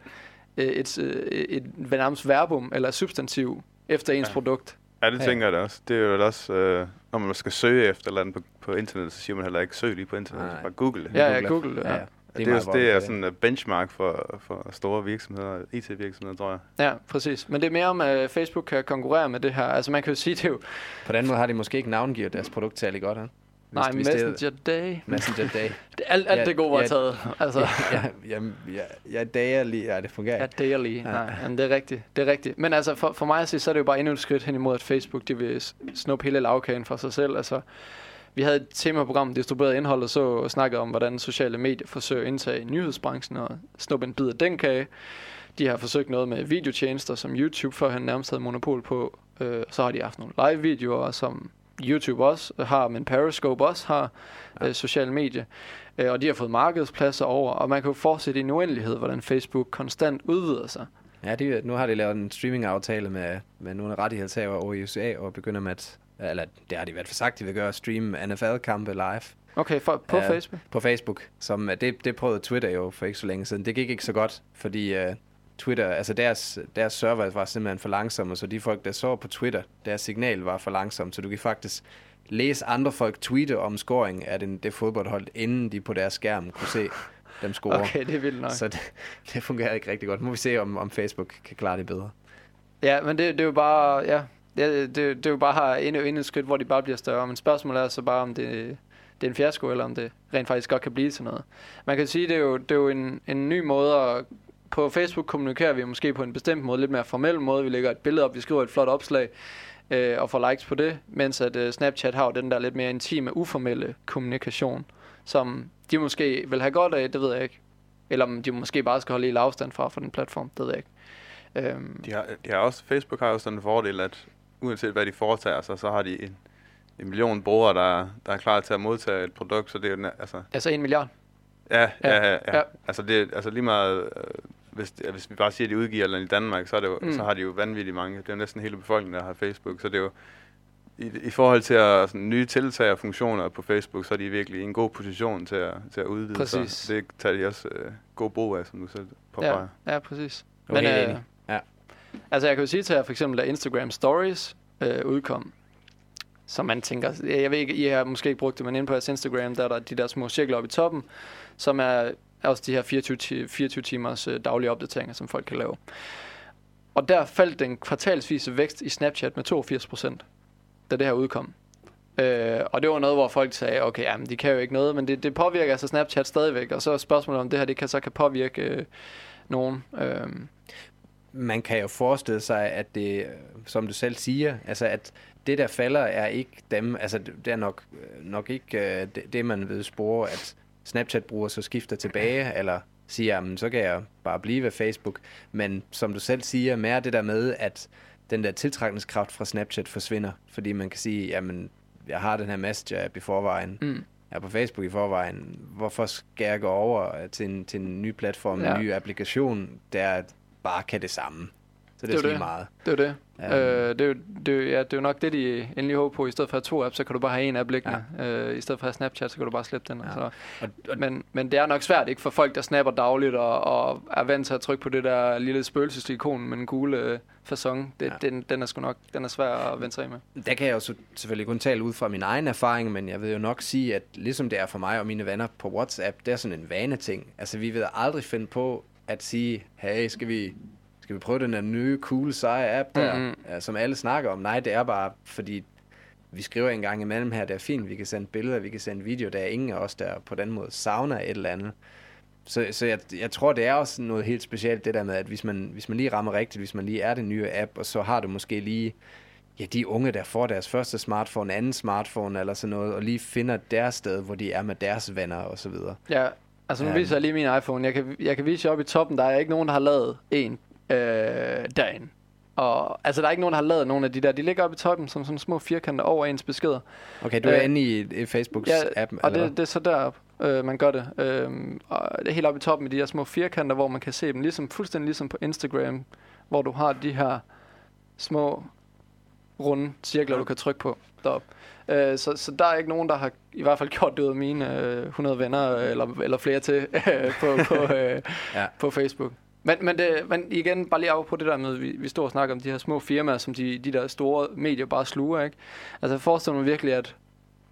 C: et, øh, et, et nærmest verbum eller substantiv efter ens
D: Ja.
C: produkt.
D: Ja, det tænker jeg da også. Det er jo også, øh, når man skal søge efter eller andet på, på internet, så siger man heller ikke søg lige på internet,
B: Nej.
D: bare google det.
C: Ja, ja,
B: Google.
C: Google. Ja,
B: Ja.
D: Det, det, er, det er sådan en benchmark for, for store virksomheder, IT-virksomheder, tror jeg.
C: ja præcis. Men det er mere om, at Facebook kan konkurrere med det her. Altså man kan jo sige, det jo...
B: På den måde har de måske ikke navngivet deres produkt særlig godt, han?
C: Nej,
B: hvis det er-
C: Messenger Day.
B: Messenger Day. <laughs>
C: Det, alt, alt
B: Ja,
C: det gode var
B: ja.
C: taget. Altså,
B: ja, ja, ja, ja, dager lige, ja, det fungerer ikke.
C: daily.
B: Ja.
C: Nej, jamen, det er rigtigt. Det er rigtigt. Men altså, for, for mig at sige, så er det jo bare endnu et skridt hen imod, at Facebook de vil snuppe hele lavkagen for sig selv. Altså, vi havde et temaprogram, distribueret indhold, og så og snakkede om, hvordan sociale medier forsøger at indtage nyhedsbranchen og snuppe en bid af den kage. De har forsøgt noget med videotjenester, som YouTube førhen nærmest havde monopol på. Øh, så har de haft nogle live-videoer, som YouTube også har, men Periscope også har ja. øh, sociale medier. Øh, og de har fået markedspladser over, og man kan jo fortsætte i en uendelighed, hvordan Facebook konstant udvider sig.
B: Ja, de, nu har de lavet en streaming-aftale med, med nogle rettighedshavere over i USA, og begynder med at, eller det har de i hvert fald sagt, de vil gøre, streame NFL-kampe live.
C: Okay, for, på
B: Ja,
C: Facebook?
B: På Facebook, som det, det prøvede Twitter jo for ikke så længe siden. Det gik ikke så godt, fordi uh, Twitter, altså deres, deres server var simpelthen for langsomme, så de folk, der så på Twitter, deres signal var for langsomt, så du kan faktisk læse andre folk tweete om scoring af den, det fodboldhold, inden de på deres skærm kunne se dem score.
C: Okay, det er vildt nok.
B: Så det, det fungerer ikke rigtig godt. Må vi se, om, om Facebook kan klare det bedre.
C: Ja, men det, det er jo bare, ja, ja det, det er jo bare endnu, endnu et skridt, hvor de bare bliver større. Men spørgsmålet er så bare, om det, det er en fiasko, eller om det rent faktisk godt kan blive til noget. Man kan sige, det er jo, det er jo en, en ny måde at på Facebook kommunikerer vi måske på en bestemt måde, lidt mere formel måde. Vi lægger et billede op, vi skriver et flot opslag øh, og får likes på det, mens at øh, Snapchat har jo den der lidt mere intime, uformelle kommunikation, som de måske vil have godt af, det ved jeg ikke. Eller om de måske bare skal holde helt afstand fra for den platform, det ved jeg ikke. Øhm,
D: De har, de har også, Facebook har jo sådan en fordel, at uanset hvad de foretager sig, så har de en, en million brugere, der, der er klar til at modtage et produkt, så det er jo, altså,
C: altså en milliard.
D: ja, ja, ja, ja.
C: Ja.
D: ja. Altså, det, altså lige meget, øh, hvis, hvis vi bare siger, at de udgiver eller i Danmark, så, er det jo,
C: Mm.
D: så har de jo vanvittigt mange. Det er jo næsten hele befolkningen, der har Facebook, så det er jo, i, i forhold til at, sådan, nye tiltag og funktioner på Facebook, så er de virkelig i en god position til at, til at udvide
C: Præcis.
D: Så det tager de også øh, god brug af, som du selv påpeger.
C: Ja, ja, præcis.
B: Er helt enig. Ja.
C: Altså jeg kan jo sige til jer for eksempel, at Instagram Stories øh, udkom, som man tænker, jeg jeg ved ikke, I har måske ikke brugt det, men inde på jeres Instagram, der er der de der små cirkler oppe i toppen, som er, er også de her 24, 24 timers øh, daglige opdateringer, som folk kan lave. Og der faldt den kvartalsvise vækst i Snapchat med 82 procent, da det her udkom. Øh, og det var noget, hvor folk sagde, okay, jamen, de kan jo ikke noget, men det, det påvirker altså Snapchat stadigvæk. Og så er spørgsmålet, om det her det kan, så kan påvirke øh, nogen. Øh,
B: man kan jo forestille sig, at det, som du selv siger, altså at det der falder er ikke dem, altså det er nok, øh, nok ikke øh, det, det, man ved spore, at Snapchat-brugere så skifter tilbage, <clears throat> eller siger, jamen så kan jeg bare blive ved Facebook. Men som du selv siger, mere det der med, at den der tiltrækningskraft fra Snapchat forsvinder, fordi man kan sige, jamen jeg har den her Messenger-app i forvejen,
C: mm.
B: jeg er på Facebook i forvejen, hvorfor skal jeg gå over til en, til en ny platform,
C: Ja.
B: en ny applikation, der bare kan det samme. Så det,
C: Det er det.
B: meget.
C: Det er det.
B: Ja.
C: Øh, det, er jo, det, er ja, det er jo nok det, de endelig håber på. I stedet for at have to apps, så kan du bare have en app liggende. Ja. Øh, I stedet for at have Snapchat, så kan du bare slippe den.
B: Ja.
C: Ja. Så.
B: Og, og,
C: Men, men det er nok svært ikke for folk, der snapper dagligt og, og er vant til at trykke på det der lille spøgelsesikon med den gule øh, fasong. Det,
B: Ja.
C: den, den er sgu nok den er svær at vende sig med.
B: der kan jeg jo selvfølgelig kun tale ud fra min egen erfaring, men jeg vil jo nok sige, at ligesom det er for mig og mine venner på WhatsApp, det er sådan en vaneting. Altså vi vil aldrig finde på at sige, hey, skal vi, skal vi prøve den der nye, cool, seje app der,
C: Mhm.
B: mm-hmm. som alle snakker om? Nej, det er bare, fordi vi skriver en gang imellem her, det er fint, vi kan sende billeder, vi kan sende video, der er ingen af os, der på den måde savner et eller andet. Så, så jeg, jeg tror, det er også noget helt specielt, det der med, at hvis man, hvis man lige rammer rigtigt, hvis man lige er den nye app, og så har du måske lige ja, de unge, der får deres første smartphone, anden smartphone eller sådan noget, og lige finder deres sted, hvor de er med deres venner og så videre.
C: Ja, altså nu
B: Ja.
C: viser jeg lige min iPhone. Jeg kan, jeg kan vise jer oppe i toppen, der er ikke nogen, der har lavet en øh, derinde. Og, altså, der er ikke nogen, der har lavet nogen af de der. De ligger oppe i toppen som sådan små firkanter over ens beskeder.
B: Okay, du er
C: Øh,
B: inde i, i Facebooks
C: Ja,
B: app,
C: og det, det er så deroppe, øh, man gør det. Øh, og det er helt oppe i toppen med de her små firkanter, hvor man kan se dem, ligesom, fuldstændig ligesom på Instagram, hvor du har de her små runde cirkler, du kan trykke på deroppe. Øh, så, så der er ikke nogen, der har i hvert fald gjort det ud af mine øh, 100 venner, eller, eller flere til, øh, <laughs> på, på, øh,
B: Ja.
C: ja. på Facebook. Men, men, det, men igen, bare lige af på det der med, vi, vi står og snakker om de her små firmaer, som de, de der store medier bare sluger, ikke? Altså jeg forestiller mig virkelig, at,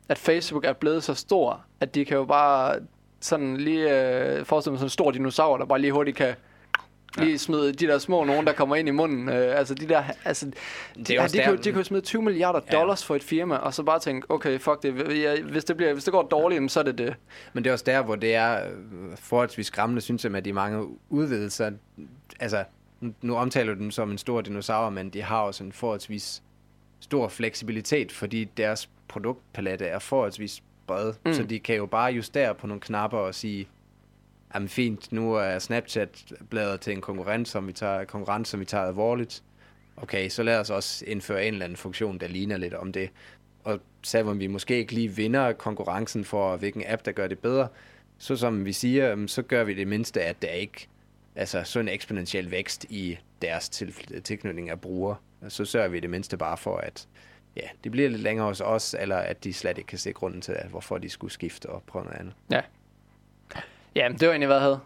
C: at Facebook er blevet så stor, at de kan jo bare sådan lige øh, forestille mig sådan en stor dinosaur, der bare lige hurtigt kan lige smide de der små nogen, der kommer ind i munden. Øh, altså de der, altså, de,
B: er
C: de,
B: også
C: de,
B: der-
C: de kan jo smide 20 milliarder
B: Ja.
C: dollars for et firma, og så bare tænke, okay, fuck det, hvis det, bliver, hvis det går dårligt, så er det det.
B: Men det er også der, hvor det er øh, forholdsvis skræmmende, synes jeg, med de mange udvidelser. Altså, nu, omtaler du dem som en stor dinosaur, men de har også en forholdsvis stor fleksibilitet, fordi deres produktpalette er forholdsvis bred. Mm. Så de kan jo bare justere på nogle knapper og sige, jamen fint, nu er Snapchat bladet til en konkurrent, som vi tager, konkurrent, som vi tager alvorligt. Okay, så lad os også indføre en eller anden funktion, der ligner lidt om det. og selvom vi måske ikke lige vinder konkurrencen for, hvilken app, der gør det bedre, så som vi siger, så gør vi det mindste, at der ikke altså så en eksponentiel vækst i deres til, tilknytning af brugere. Så sørger vi det mindste bare for, at ja, det bliver lidt længere hos os, eller at de slet ikke kan se grunden til, at, hvorfor de skulle skifte og prøve noget andet.
C: Ja. Ja, det var egentlig, hvad jeg havde.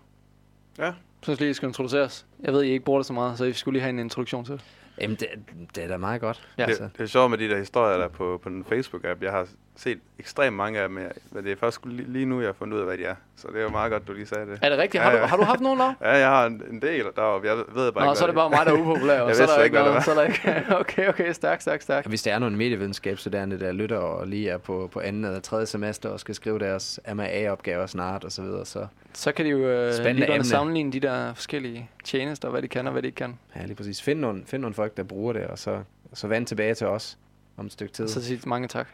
D: Ja.
C: Jeg synes lige, I skal introduceres. Jeg ved, I ikke bruger det så meget, så I skulle lige have en introduktion til.
B: Jamen, det, det er da meget godt.
C: Ja.
B: altså.
D: Det, det er sjovt med de der historier, der er på, på den Facebook-app. Jeg har set ekstremt mange af dem, men det er først lige, nu, jeg har fundet ud af, hvad de er. Så det er jo meget godt, du lige sagde det.
C: Er det rigtigt?
D: Ja,
C: Har du,
D: ja.
C: har du haft nogen der? <laughs>
D: Ja, jeg har en, en del deroppe. Jeg ved bare
C: Nå,
D: ikke,
C: så er det bare mig, der er upopulær. <laughs> og så er der
D: ikke,
C: noget. Så er der ikke... Okay, okay, stærk, stærk, stærk.
B: Hvis der er nogle medievidenskabsstuderende, der lytter og lige er på, på anden eller tredje semester og skal skrive deres MAA-opgaver snart og så videre, så
C: Så kan de jo øh, sammenligne de der forskellige tjenester, hvad de kan og hvad de ikke kan.
B: ja, lige præcis. Find nogle, find nogle folk, der bruger det, og så, så vend tilbage til os om et stykke tid.
C: Så sige mange tak.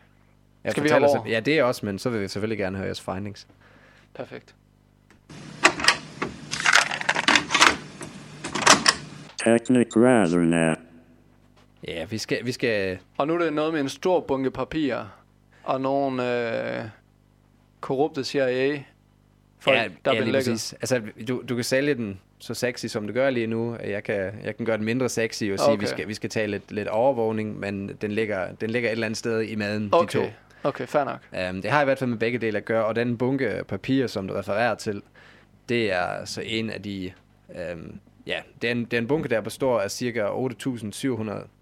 B: Jeg
C: skal vi hoppe over?
B: så- Ja, det er også, men så vil vi selvfølgelig gerne høre jeres findings.
C: Perfekt.
A: Technic nap.
B: Ja, vi skal, vi skal
C: Og nu er det noget med en stor bunke papirer og nogle øh, korrupte CIA folk,
B: ja,
C: der
B: ja,
C: er
B: lige præcis. Altså, du, du kan sælge den så sexy, som du gør lige nu. Jeg kan, jeg kan gøre den mindre sexy og sige,
C: Okay.
B: at vi skal, vi skal tage lidt, lidt overvågning, men den ligger, den ligger et eller andet sted i maden,
C: Okay,
B: de to.
C: Okay, fair nok.
B: Um, det har i hvert fald med begge dele at gøre, og den bunke papir, som du refererer til, det er altså en af de... Um, ja, det er, en, det er en bunke, der består af ca. 8.700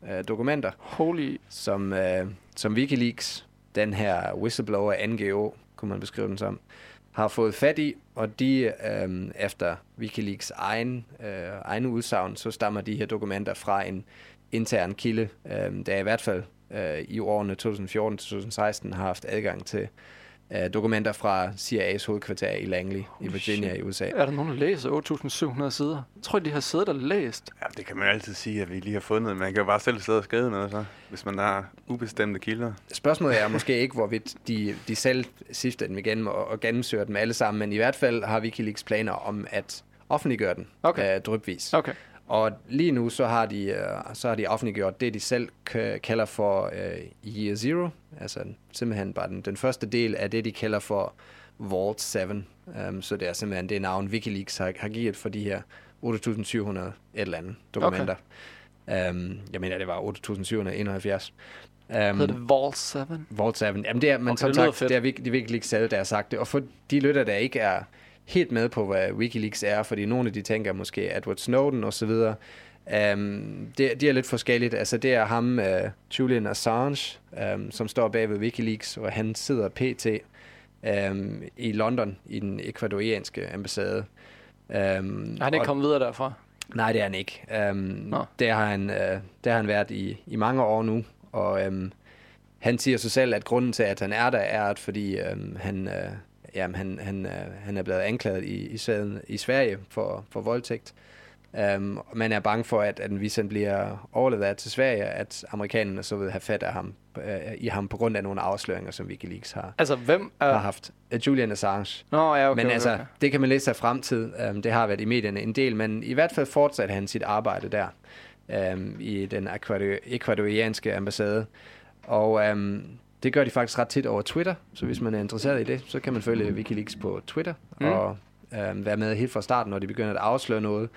B: uh, dokumenter,
C: Holy...
B: som, uh, som Wikileaks, den her whistleblower NGO, kunne man beskrive den som, har fået fat i, og de, um, efter Wikileaks egen, uh, egen udsagn, så stammer de her dokumenter fra en intern kilde, um, der i hvert fald uh, i årene 2014-2016 har haft adgang til uh, dokumenter fra CIA's hovedkvarter i Langley i
C: Oh,
B: Virginia
C: shit.
B: i USA.
C: Er der nogen, der læser 8.700 sider? Jeg tror, de har siddet og læst.
D: Ja, det kan man altid sige, at vi lige har fundet. Man kan jo bare selv sidde og skrive noget, så, hvis man har ubestemte kilder.
B: Spørgsmålet er <laughs> måske ikke, hvorvidt de, de selv sifter dem igennem og, og gennemsøger dem alle sammen, men i hvert fald har Wikileaks planer om at offentliggøre den
C: Okay.
B: øh, drypvis.
C: Okay.
B: Og lige nu så har de, øh, så har de offentliggjort det, de selv kalder for øh, Year Zero, altså simpelthen bare den, den første del af det, de kalder for Vault 7. Um, så det er simpelthen det navn, Wikileaks har, har givet for de her 8.700 et eller andet dokumenter. Okay. Um, jeg mener, det var 8.771. Um,
C: Hedder det Vault 7?
B: Vault 7. Jamen det er, men
C: Okay,
B: som sagt,
C: fedt.
B: det er det er Wikileaks selv, der har sagt det. Og for de lytter, der ikke er helt med på, hvad Wikileaks er, fordi nogle af de tænker måske Edward Snowden og så videre, um, det, det er lidt forskelligt. Altså det er ham, uh, Julian Assange, um, som står bag ved Wikileaks, og han sidder pt. Um, i London, i den ekvadorianske ambassade. Um,
C: Er han ikke
B: og-
C: kommet videre derfra?
B: Nej, det er han ikke. Um,
C: Nå.
B: der, har han, uh, der har han været i, i mange år nu, og um, han siger sig selv, at grunden til, at han er der, er, at fordi um, han, uh, jamen, han, han, uh, han er blevet anklaget i, i, sagen, i Sverige for, for voldtægt. Um, man er bange for, at, at hvis han bliver overlevet til Sverige, at amerikanerne så vil have fat af ham, uh, i ham på grund af nogle afsløringer, som Wikileaks har,
C: Altså, hvem er...
B: har haft. Uh, Julian Assange.
C: Nå, ja, okay,
B: men altså,
C: okay.
B: det kan man læse sig frem til. Um, det har været i medierne en del, men i hvert fald fortsatte han sit arbejde der um, i den ekvador- ekvadorianske ambassade. Og um, det gør de faktisk ret tit over Twitter, så hvis man er interesseret i det, så kan man følge Wikileaks på Twitter
C: Mm.
B: og um, være med helt fra starten, når de begynder at afsløre noget.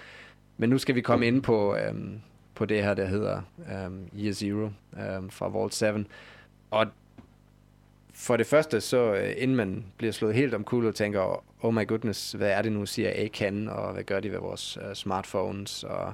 B: Men nu skal vi komme ind på, um, på det her, der hedder um, Year Zero um, fra Vault 7. Og for det første, så øh, inden man bliver slået helt om kul og tænker, oh my goodness, hvad er det nu, CIA kan, og hvad gør de ved vores uh, smartphones og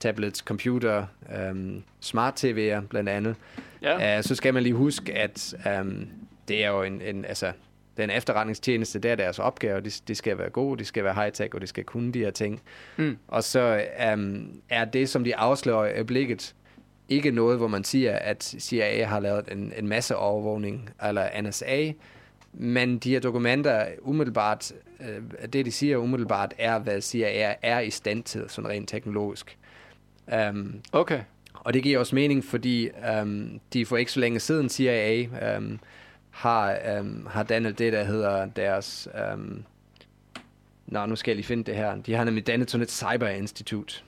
B: tablets, computer, um, smart TV'er blandt andet,
C: Ja.
B: uh, så skal man lige huske, at um, det er jo en, en altså, den efterretningstjeneste, det er deres opgave, de, de skal være gode, de skal være high-tech, og de skal kunne de her ting.
C: Mm.
B: Og så um, er det, som de afslører i øjeblikket, ikke noget, hvor man siger, at CIA har lavet en, en masse overvågning, eller NSA, men de her dokumenter umiddelbart, øh, det de siger umiddelbart, er, hvad CIA er i stand til, sådan rent teknologisk. Um,
C: Okay.
B: og det giver også mening, fordi um, de for ikke så længe siden CIA um, har, um, har dannet det, der hedder deres... Um, Nå, nu skal jeg lige finde det her. De har nemlig dannet sådan et cyber-institut.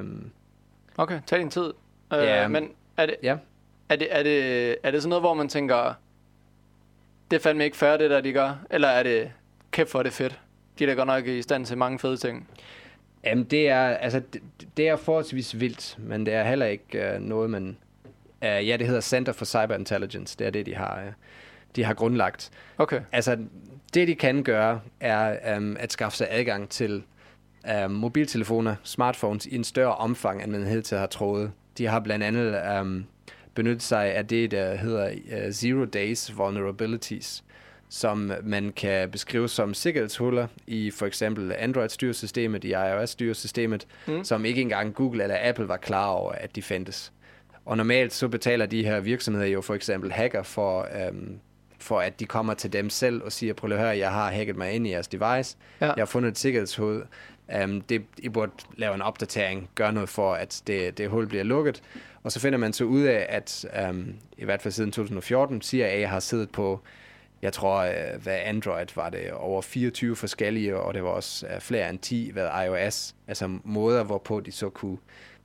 B: Um,
C: Okay, tag din tid. Øh,
B: Ja,
C: men er det,
B: ja.
C: Er det, er, det, er det sådan noget, hvor man tænker, det er fandme ikke fair, det der, de gør? Eller er det, kæft for det fedt? De er da godt nok i stand til mange fede ting.
B: Jamen, det er, altså, det, det er forholdsvis vildt, men det er heller ikke uh, noget, man... Uh, ja, det hedder Center for Cyber Intelligence. Det er det, de har, uh, de har grundlagt.
C: Okay.
B: Altså, det de kan gøre, er um, at skaffe sig adgang til um, mobiltelefoner, smartphones, i en større omfang, end man tiden har troet. De har blandt andet um, benyttet sig af det, der hedder uh, Zero Days Vulnerabilities, som man kan beskrive som sikkerhedshuller i for eksempel Android-styresystemet, i iOS-styresystemet, mm. som ikke engang Google eller Apple var klar over, at de fandtes. Og normalt så betaler de her virksomheder jo for eksempel hacker for, øhm, for at de kommer til dem selv og siger, prøv at høre, jeg har hacket mig ind i jeres device,
C: Ja.
B: jeg har fundet et sikkerhedshul, um, det, I burde lave en opdatering, gøre noget for, at det, det hul bliver lukket. Og så finder man så ud af, at um, i hvert fald siden 2014, CIA har siddet på jeg tror, øh, hvad Android var det over 24 forskellige, og det var også øh, flere end 10, hvad iOS, altså måder, hvorpå de så kunne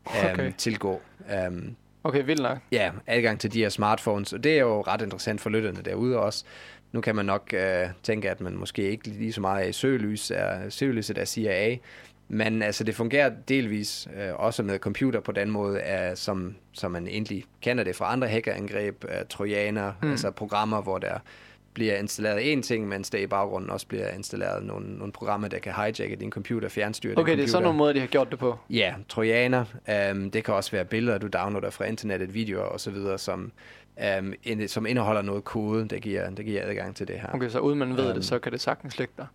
B: um,
C: Okay.
B: tilgå um,
C: Okay, vildt nok.
B: ja, adgang til de her smartphones, og det er jo ret interessant for lytterne derude også. Nu kan man nok øh, tænke, at man måske ikke lige så meget er i søgelys af, søgelyset af CIA, men altså, det fungerer delvis øh, også med computer på den måde, øh, som, som man egentlig kender det fra andre hackerangreb, øh, trojaner, mm. altså programmer, hvor der bliver installeret en ting, mens der i baggrunden også bliver installeret nogle, nogle programmer, der kan hijacke din computer, fjernstyre din
C: Okay, det er
B: computer.
C: sådan nogle måder, de har gjort det på.
B: Ja, trojaner. Um, det kan også være billeder, du downloader fra internettet, videoer osv., som, um, ind, som indeholder noget kode, der giver, der giver adgang til det her.
C: Okay, så uden man ved
B: Øhm.
C: det, så kan det sagtens ligge der.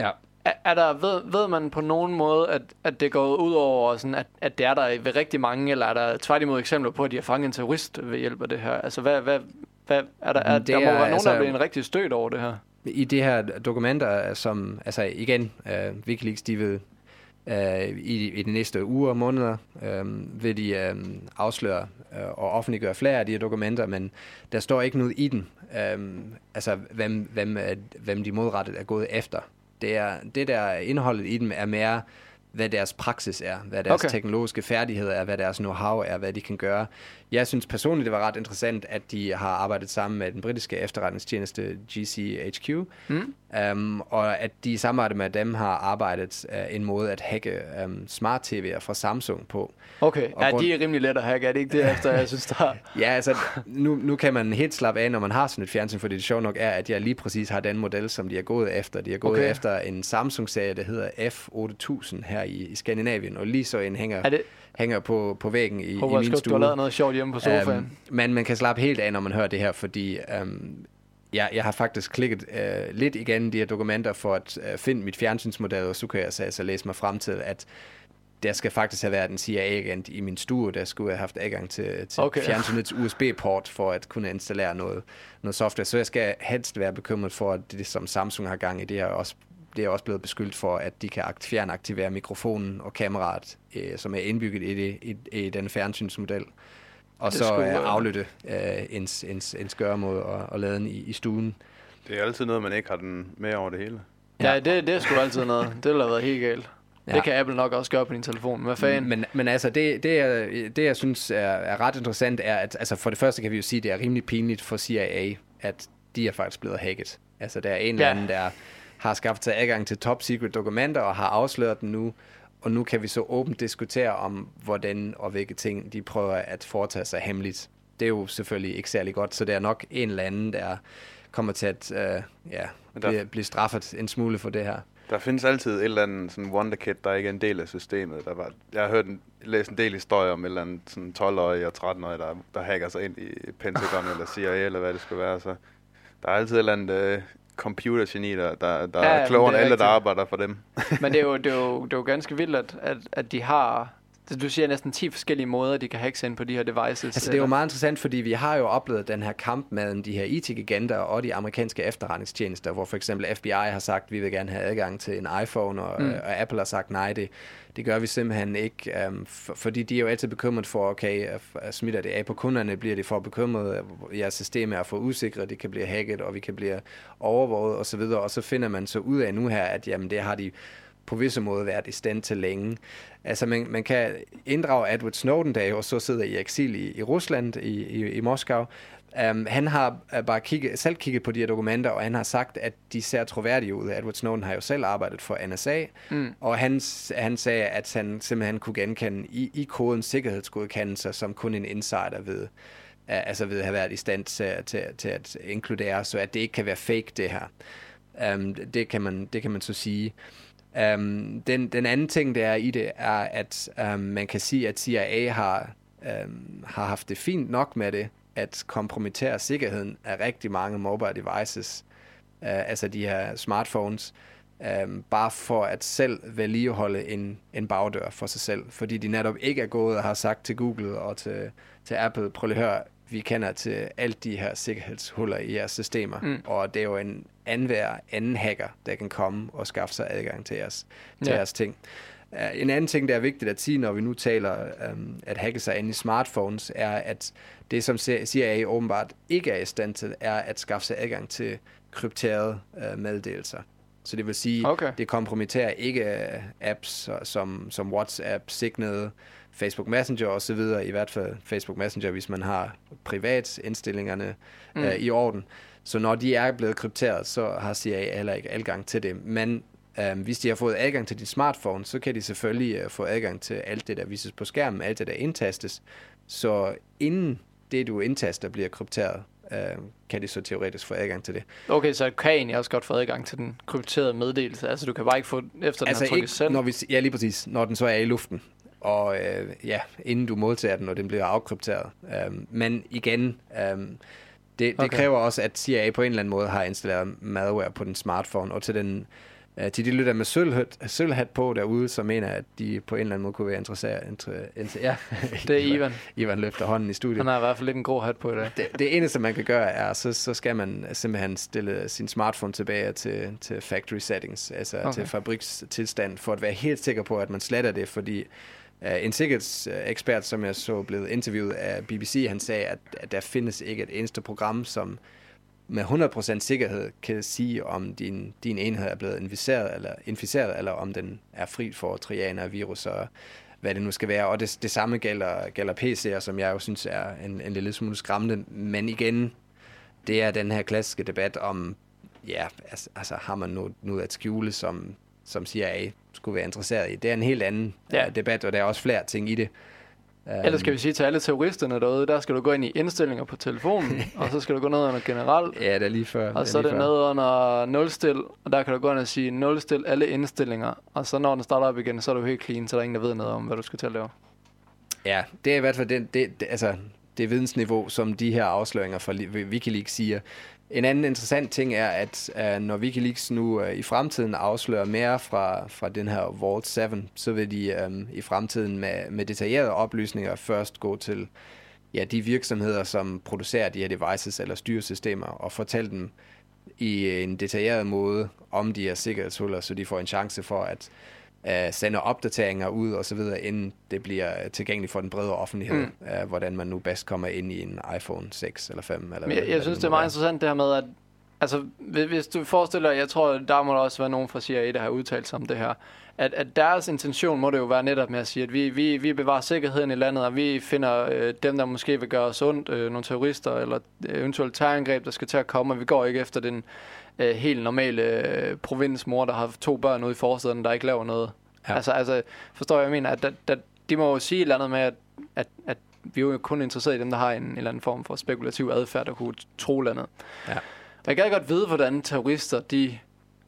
B: Ja.
C: Er, er der, ved, ved man på nogen måde, at, at det går ud over, sådan, at, at det er der ved rigtig mange, eller er der tværtimod eksempler på, at de har fanget en terrorist ved hjælp af det her? Altså, hvad, hvad, hvad er der, er,
B: Det
C: der må
B: er
C: være nogen,
B: altså-
C: der bliver en rigtig stødt over det her.
B: I de her dokumenter, som, altså igen, uh, Wikileaks, de vil uh, i, i de næste uger og måneder, um, vil de um, afsløre uh, og offentliggøre flere af de her dokumenter, men der står ikke noget i den, um, altså hvem, hvem, uh, hvem de modrettet er gået efter. Det, er, det der indholdet i dem er mere, hvad deres praksis er, hvad deres
C: Okay.
B: teknologiske færdigheder er, hvad deres know-how er, hvad de kan gøre. Jeg synes personligt, det var ret interessant, at de har arbejdet sammen med den britiske efterretningstjeneste GCHQ,
C: Mm?
B: um, og at de i samarbejde med dem har arbejdet uh, en måde at hacke um, smart-TV'er fra Samsung på.
C: Okay,
B: Og
C: ja,
B: grund-
C: de er rimelig let at hacke, er det ikke det, efter jeg synes, der er? <laughs>
B: Ja, altså, nu, nu kan man helt slappe af, når man har sådan et fjernsyn, fordi det sjovt nok er, at jeg lige præcis har den model, som de er gået efter. De er gået
C: okay.
B: efter en Samsung-serie, der hedder F8000 her i, i Skandinavien, og lige så en hænger,
C: Er det,
B: hænger på, på væggen i, i
C: håber, jeg
B: min
C: skal, du har lavet
B: stue.
C: noget sjovt hjemme på sofaen.
B: Um, men man kan slappe helt af, når man hører det her, fordi um, jeg, jeg har faktisk klikket uh, lidt igennem de her dokumenter for at uh, finde mit fjernsynsmodel, og så kan jeg så altså læse mig frem til, at der skal faktisk have været en CIA-agent i min stue, der skulle have haft adgang til, til
C: okay. <laughs>
B: fjernsynets USB-port for at kunne installere noget, noget software. Så jeg skal helst være bekymret for, at det, som Samsung har gang i, det er også det er også blevet beskyldt for, at de kan akt- fjernaktivere mikrofonen og kameraet, øh, som er indbygget i, det, i, i den fjernsynsmodel. Og
C: Det
B: så
C: skulle,
B: øh,
C: øh,
B: aflytte øh, ens, ens, ens gøremåde og, og lade den i, i stuen.
D: Det er altid noget, man ikke har den med over det hele.
C: Ja, det, det er sgu altid noget. Det ville have været helt galt. Ja.
B: Ja.
C: Det kan Apple nok også gøre på din telefon. Hvad fanden?
B: Men, men altså, det, det, jeg, det jeg synes er, er ret interessant, er, at altså for det første kan vi jo sige, at det er rimelig pinligt for CIA, at de er faktisk blevet hacket. Altså, der er en eller
C: Ja.
B: anden, der har skaffet sig adgang til top secret dokumenter og har afsløret den nu, og nu kan vi så åbent diskutere om, hvordan og hvilke ting de prøver at foretage sig hemmeligt. Det er jo selvfølgelig ikke særlig godt, så det er nok en eller anden, der kommer til at øh, ja,
D: der-
B: blive, blive straffet en smule for det her.
D: Der findes altid et eller andet sådan wonderkid, der ikke er en del af systemet. Der var, jeg har hørt en, læst en del historier om et eller andet sådan 12-årige og 13-årige, der, der hacker sig ind i Pentagon eller CIA, eller hvad det skal være. Så der er altid et eller andet uh, computergeni, der, der, der
C: Ja,
D: er klogere end alle, der arbejder for dem.
C: Men det er jo, det er jo, det er jo ganske vildt, at, at, at de har... det- Du siger næsten 10 forskellige måder, de kan hacke ind på de her devices.
B: Altså, det er jo meget interessant, fordi vi har jo oplevet den her kamp mellem de her IT-giganter og de amerikanske efterretningstjenester, hvor for eksempel FBI har sagt, at vi vil gerne have adgang til en iPhone, og,
C: Mm.
B: og Apple har sagt, nej, det, det gør vi simpelthen ikke, um, for, fordi de er jo altid bekymret for, okay, smitter det af på kunderne, bliver de for bekymrede, at jeres system er for usikre, det kan blive hacket, og vi kan blive overvåget osv., og så finder man så ud af nu her, at jamen, det har de på visse måder været i stand til længe. Altså man, man kan inddrage Edward Snowden, der jo så sidder i eksil i, i Rusland, i, i, i Moskau. Um, han har uh, bare kigget, selv kigget på de her dokumenter, og han har sagt, at de ser troværdige ud. Edward Snowden har jo selv arbejdet for NSA, mm. og han, han sagde, at han simpelthen kunne genkende i, i kodens sikkerhedsgodkendelser, som kun en insider ved, altså ved at have været i stand til, til, til at inkludere, så at det ikke kan være fake, det her. Um, det, kan man, det kan man så sige. Um, den, den anden ting, der er i det, er, at um, man kan sige, at CIA har, um, har haft det fint nok med det, at kompromittere sikkerheden af rigtig mange mobile devices, uh, altså de her smartphones, um, bare for at selv vedligeholde en, en bagdør for sig selv, fordi de netop ikke er gået og har sagt til Google og til, til Apple, prøv lige at høre, vi kender til alle de her sikkerhedshuller i jeres systemer, mm. og det er jo en anvær anden hacker, der kan komme og skaffe sig adgang til jeres, til ja. jeres ting. Uh, en anden ting, der er vigtigt at sige, når vi nu taler um, at hacke sig ind i smartphones, er, at det, som CIA åbenbart ikke er i stand til, er at skaffe sig adgang til krypterede uh, meddelelser. Så det vil sige, okay. det kompromitterer ikke apps som, som WhatsApp, Signal, Facebook Messenger og så videre, i hvert fald Facebook Messenger, hvis man har privat indstillingerne mm. øh, i orden. Så når de er blevet krypteret, så har CIA heller ikke adgang til det. Men øh, hvis de har fået adgang til dit smartphone, så kan de selvfølgelig øh, få adgang til alt det, der vises på skærmen, alt det, der indtastes. Så inden det, du indtaster, bliver krypteret, øh, kan de så teoretisk få adgang til det.
C: Okay, så kan egentlig også godt få adgang til den krypterede meddelelse. Altså, du kan bare ikke få efter den
B: altså
C: har trykket
B: ikke,
C: send.
B: Når vi, ja, lige præcis. Når den så er i luften. Og øh, ja, inden du modtager den, og den bliver afkrypteret. Um, men igen, um, det, det okay. kræver også, at CIA på en eller anden måde har installeret malware på den smartphone, og til den Uh, til de lytter med sølvhat, sølvhat på derude, så mener at de på en eller anden måde kunne være interesseret. Inter, inter, ja. <laughs>
C: Det er Ivan. <laughs>
B: Ivan løfter hånden i studiet.
C: Han har i hvert fald lidt en grå hat på i dag.
B: Det, det eneste, man kan gøre, er, så, så skal man simpelthen stille sin smartphone tilbage til, til factory settings, altså okay. til fabrikstilstand, for at være helt sikker på, at man sletter det, fordi Øh, en sikkerhedsekspert, som jeg så blevet interviewet af BBC, han sagde, at, at der findes ikke et eneste program, som med 100% sikkerhed kan sige, om din, din enhed er blevet inficeret eller, inficeret, eller om den er fri for trianer, virus og hvad det nu skal være. Og det, det samme gælder, gælder PC'er, som jeg jo synes er en, en lille smule skræmmende. Men igen, det er den her klassiske debat om, ja, altså, altså har man noget, noget at skjule, som, som CIA skulle være interesseret i. Det er en helt anden ja. uh, debat, og der er også flere ting i det.
C: Um, Ellers skal vi sige til alle terroristerne derude, der skal du gå ind i indstillinger på telefonen, <laughs> og så skal du gå ned under general.
B: Ja, det er lige før.
C: Og så er det ned under nulstil, og der kan du gå ind og sige nulstil alle indstillinger. Og så når den starter op igen, så er du helt clean, så der er ingen, der ved noget om, hvad du skal til at lave.
B: Ja, det er i hvert fald det, det, det, altså, det vidensniveau, som de her afsløringer fra Wikileaks siger. En anden interessant ting er, at uh, når Wikileaks nu uh, i fremtiden afslører mere fra, fra den her Vault 7, så vil de um, i fremtiden med, med detaljerede oplysninger først gå til ja, de virksomheder, som producerer de her devices eller styresystemer, og fortælle dem i en detaljeret måde om de her sikkerhedshuller, så de får en chance for at uh, sende opdateringer ud og så videre, inden det bliver tilgængeligt for den bredere offentlighed, mm. uh, hvordan man nu bedst kommer ind i en iPhone 6 eller 5. Eller
C: Men jeg, jeg synes, det er meget interessant det her med, at altså, hvis du forestiller dig, jeg tror, der må der også være nogen fra CIA, der har udtalt sig om det her, at, at deres intention må det jo være netop med at sige, at vi, vi, vi bevarer sikkerheden i landet, og vi finder øh, dem, der måske vil gøre os ondt, øh, nogle terrorister eller eventuelt terrorangreb, der skal til at komme, og vi går ikke efter den øh, helt normale øh, provinsmor, der har to børn ude i forsiden, der ikke laver noget. Ja. Altså, altså, forstår jeg, jeg mener, at der, der, de må jo sige et eller andet med, at, at, at vi er jo kun interesseret i dem, der har en, en eller anden form for spekulativ adfærd, der kunne tro landet.
B: Ja.
C: Jeg kan godt vide, hvordan terrorister, de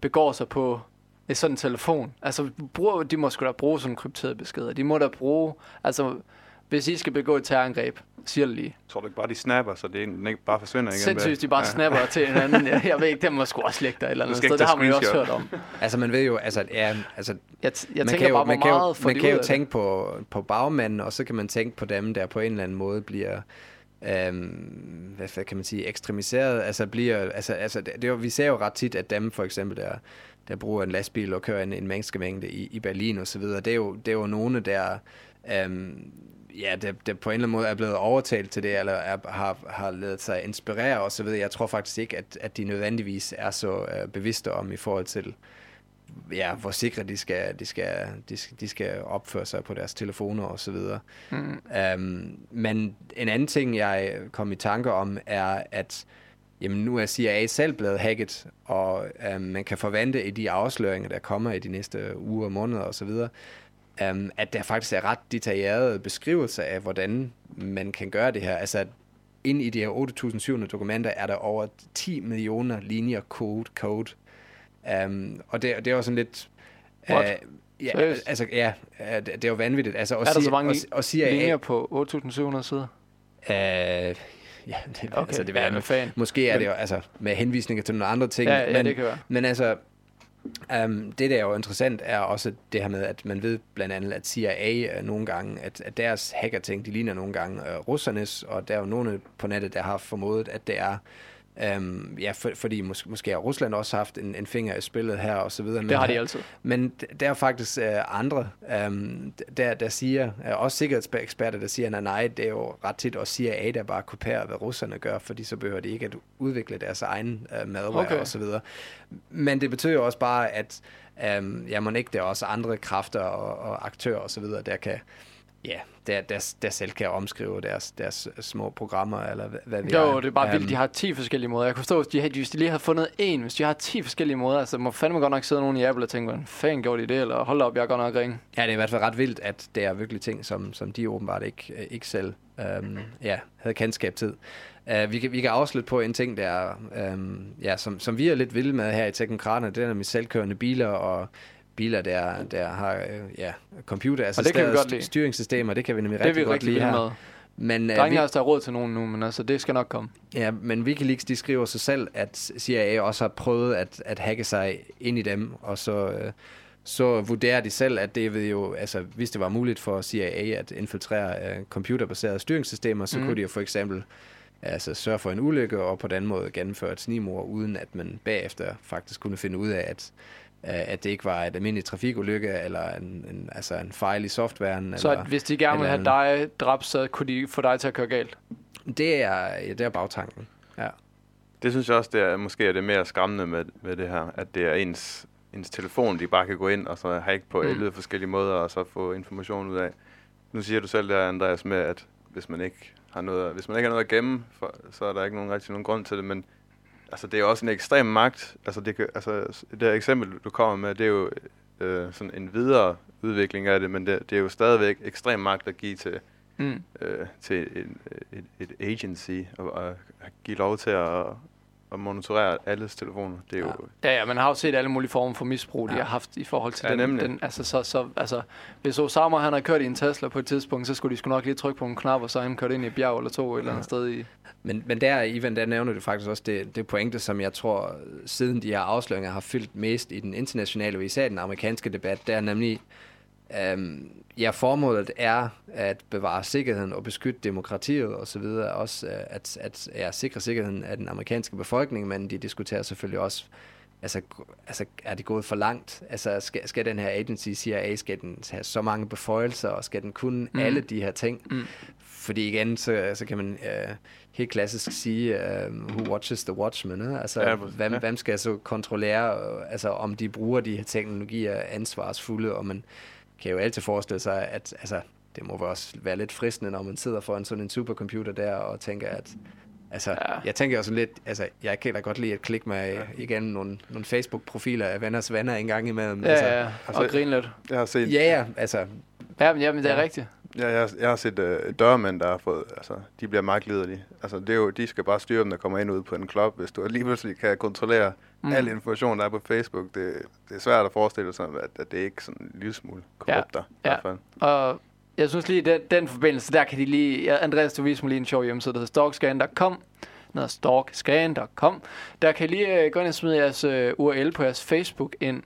C: begår sig på en sådan telefon. Altså, bruger, de må sgu da bruge sådan krypterede beskeder. De må da bruge, altså, hvis I skal begå et terrorangreb, siger det lige.
D: Tror du ikke bare, de snapper, så det ikke bare forsvinder igen?
C: Sindssygt, de bare ja. snapper <laughs> til hinanden. Jeg, jeg ved ikke, det må sgu også lægge der et eller andet sted. Det har man jo også hørt om.
B: Altså, man ved jo, altså, ja, altså
C: jeg, jeg man tænker kan jo, bare,
B: man
C: kan
B: jo,
C: man
B: kan jo tænke på, på bagmændene, og så kan man tænke på dem, der på en eller anden måde bliver øhm, hvad, hvad kan man sige, ekstremiseret, altså bliver, altså, altså det, det, vi ser jo ret tit, at dem for eksempel, der, der bruger en lastbil og kører en, en menneskemængde i, i Berlin og så videre, det er jo, det er jo nogle, der øhm, ja, det, det på en eller anden måde er blevet overtalt til det, eller er, har, har lavet sig inspirere og så videre. Jeg tror faktisk ikke, at, at de nødvendigvis er så øh, bevidste om i forhold til ja, hvor sikre de skal, de, skal, de, skal, de skal opføre sig på deres telefoner og så videre.
C: Mm.
B: Um, men en anden ting, jeg kom i tanke om, er, at jamen, nu er CIA selv blevet hacket, og um, man kan forvente i de afsløringer, der kommer i de næste uger, måneder osv., um, at der faktisk er ret detaljerede beskrivelser af, hvordan man kan gøre det her. Altså, ind i de her 8.700 dokumenter er der over 10 millioner linjer code, code. Um, og det, det er jo sådan lidt...
C: What?
B: ja,
C: Seriøst?
B: altså, ja, øh, det det er jo vanvittigt. Altså, og
C: Er der så mange
B: og, og CIA,
C: linjer på 8.700 sider?
B: Øh, ja, det,
C: Okay,
B: altså, det vil
C: med fan?
B: Måske er det jo altså, med henvisninger til nogle andre ting.
C: Ja, ja,
B: men,
C: det kan være.
B: men altså, um, det der er jo interessant, er også det her med, at man ved blandt andet, at CIA uh, øh, nogle gange, at, at deres hackerting, de ligner nogle gange uh, russernes, og der er jo nogle på nettet, der har formodet, at det er Um, ja, for, fordi mås- måske har Rusland også haft en, en finger i spillet her og så videre.
C: Det har de altid.
B: Men der er faktisk uh, andre, um, der, der siger, uh, også sikkerhedseksperter, der siger, nej, nej, det er jo ret tit også CIA, der bare kopierer, hvad russerne gør, fordi så behøver de ikke at udvikle deres egen uh, madware
C: Okay.
B: og så videre. Men det betyder jo også bare, at um, ja, man ikke, der er også andre kræfter og, og aktører og så videre, der kan Ja, der, der, der selv kan omskrive deres, deres små programmer, eller hvad, hvad
C: Jo, det er bare vildt.
B: Øhm,
C: De har 10 forskellige måder. Jeg kunne forstå, hvis de, hvis de lige havde fundet en, hvis de har 10 forskellige måder, altså må fandme godt nok sidde nogen i Apple og tænke, hvordan fanden gjorde de det, eller hold op, jeg er godt nok ringe.
B: Ja, det er i hvert fald ret vildt, at det er virkelig ting, som, som de åbenbart ikke, øh, ikke selv øhm, ja, havde kendskab til. Uh, vi, kan, vi kan afslutte på en ting, der, øhm, ja, som, som vi er lidt vilde med her i Teknokraterne, det er med selvkørende biler og biler, der, der har øh, ja, computer, altså
C: lide.
B: styringssystemer, det kan vi nemlig
C: Det
B: rigtig
C: vi
B: godt
C: rigtig
B: lide her.
C: med.
B: Men,
C: Der
B: øh,
C: er ingen af os, der har råd til nogen nu, men altså, det skal nok komme.
B: Ja, men Wikileaks de skriver sig selv, at CIA også har prøvet at, at hacke sig ind i dem, og så, øh, så vurderer de selv, at det vil jo, altså hvis det var muligt for CIA at infiltrere øh, computerbaserede styringssystemer, så mm. kunne de jo for eksempel altså sørge for en ulykke og på den måde gennemføre et snimord, uden at man bagefter faktisk kunne finde ud af, at, at det ikke var et almindeligt trafikulykke, eller en, en, altså en fejl i softwaren.
C: Så
B: eller,
C: hvis de gerne vil have dig dræbt, så kunne de få dig til at køre galt.
B: Det er, ja, det er bagtanken. Ja.
D: Det synes jeg også, det er, måske er det mere skræmmende med, med det her, at det er ens, ens telefon, de bare kan gå ind og så hack på
C: Mm.
D: mm. 11 forskellige måder, og så få information ud af. Nu siger du selv der, Andreas, med, at hvis man ikke har noget, hvis man ikke har noget at gemme, for, så er der ikke nogen rigtig nogen grund til det, men altså, det er jo også en ekstrem magt. Altså, det, altså, det her eksempel, du kommer med, det er jo øh, sådan en videre udvikling af det, men det, det er jo stadigvæk ekstrem magt at give til,
C: Mm.
D: øh, til en, et, et agency og, og give lov til at, at monitorere alles telefoner. Det er jo...
C: Ja, ja, man har jo set alle mulige former for misbrug, de
B: Ja.
C: har haft i forhold til
D: Ja,
C: den,
D: nemlig.
C: den. Altså, så, så, altså, hvis Osama han har kørt i en Tesla på et tidspunkt, så skulle de sgu nok lige trykke på en knap, og så er han kørt ind i et bjerg eller to et eller andet sted i...
B: Men, men der, Ivan, der nævner du faktisk også det, det pointe, som jeg tror, siden de her afsløringer har fyldt mest i den internationale, og især den amerikanske debat, det er nemlig, øhm, ja, formålet er at bevare sikkerheden og beskytte demokratiet og så videre, også øh, at, at ja, sikre sikkerheden af den amerikanske befolkning, men de diskuterer selvfølgelig også, altså, altså er det gået for langt? Altså skal, skal den her agency, CIA, skal den have så mange beføjelser, og skal den kunne
C: Mm.
B: alle de her ting?
C: Mm.
B: Fordi igen, så, så kan man øh, helt klassisk sige, øh, who watches the watchman? Eh? Altså,
D: Ja,
B: hvem,
D: Ja.
B: hvem skal så kontrollere, øh, altså, om de bruger de her teknologier ansvarsfulde, og man kan jo altid forestille sig, at altså, det må også være lidt fristende, når man sidder foran sådan en supercomputer der, og tænker, at Altså,
C: Ja.
B: jeg tænker også lidt, altså, jeg kan da godt lide at klikke mig ja. igennem nogle, nogle Facebook-profiler af venners venner en gang imellem.
C: Ja,
B: altså,
C: ja,
D: altså-
C: og grine lidt.
D: Jeg har set,
B: ja, ja, altså,
C: Ja, men, ja, men det er
B: Ja.
C: rigtigt.
D: Jeg, jeg, jeg har set øh, dørmænd, der har fået, altså, de bliver magtliderlige. Altså, det er jo, de skal bare styre dem, der kommer ind og ud på en klub, hvis du <laughs> lige pludselig kan kontrollere
C: Mm.
D: al information, der er på Facebook. Det, det er svært at forestille sig, at, at det ikke er sådan en lille smule korrupt der, i
C: Ja.
D: hvert fald.
C: Og jeg synes lige, den, den forbindelse, der kan de lige... Ja, Andreas, du viser mig lige en sjov hjemmeside, der hedder stalkscan.com. Den hedder stalkscan.com. Der kan I lige øh, gå ind og smide jeres øh, URL på jeres Facebook ind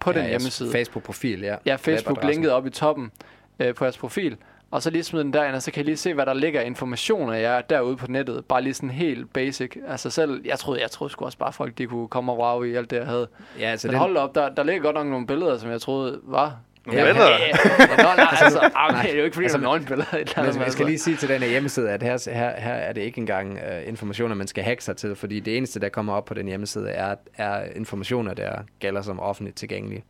C: på den
B: ja,
C: hjemmeside.
B: Facebook-profil, ja.
C: Ja, Facebook
B: Webadressen.
C: linket op i toppen øh, på jeres profil. Og så lige smide den derind, og så kan I lige se, hvad der ligger informationer af jer derude på nettet. Bare lige sådan helt basic. Altså selv, jeg troede, jeg troede sgu også bare folk, de kunne komme og rave i alt det, jeg havde.
B: Ja, altså
C: Men
B: den,
C: hold op, der, der ligger godt nok nogle billeder, som jeg troede var...
D: Nogle
B: Ja,
D: billeder?
C: Ja, ja. Nå, nej, <laughs> altså, okay,
B: nej.
C: det er jo ikke fordi,
B: Altså,
C: altså, er nøgenbilleder.
B: Men jeg
C: altså.
B: skal lige sige til den her hjemmeside, at her, her, her er det ikke engang uh, informationer, man skal hacke sig til, fordi det eneste, der kommer op på den hjemmeside, er, er informationer, der gælder som offentligt tilgængelige.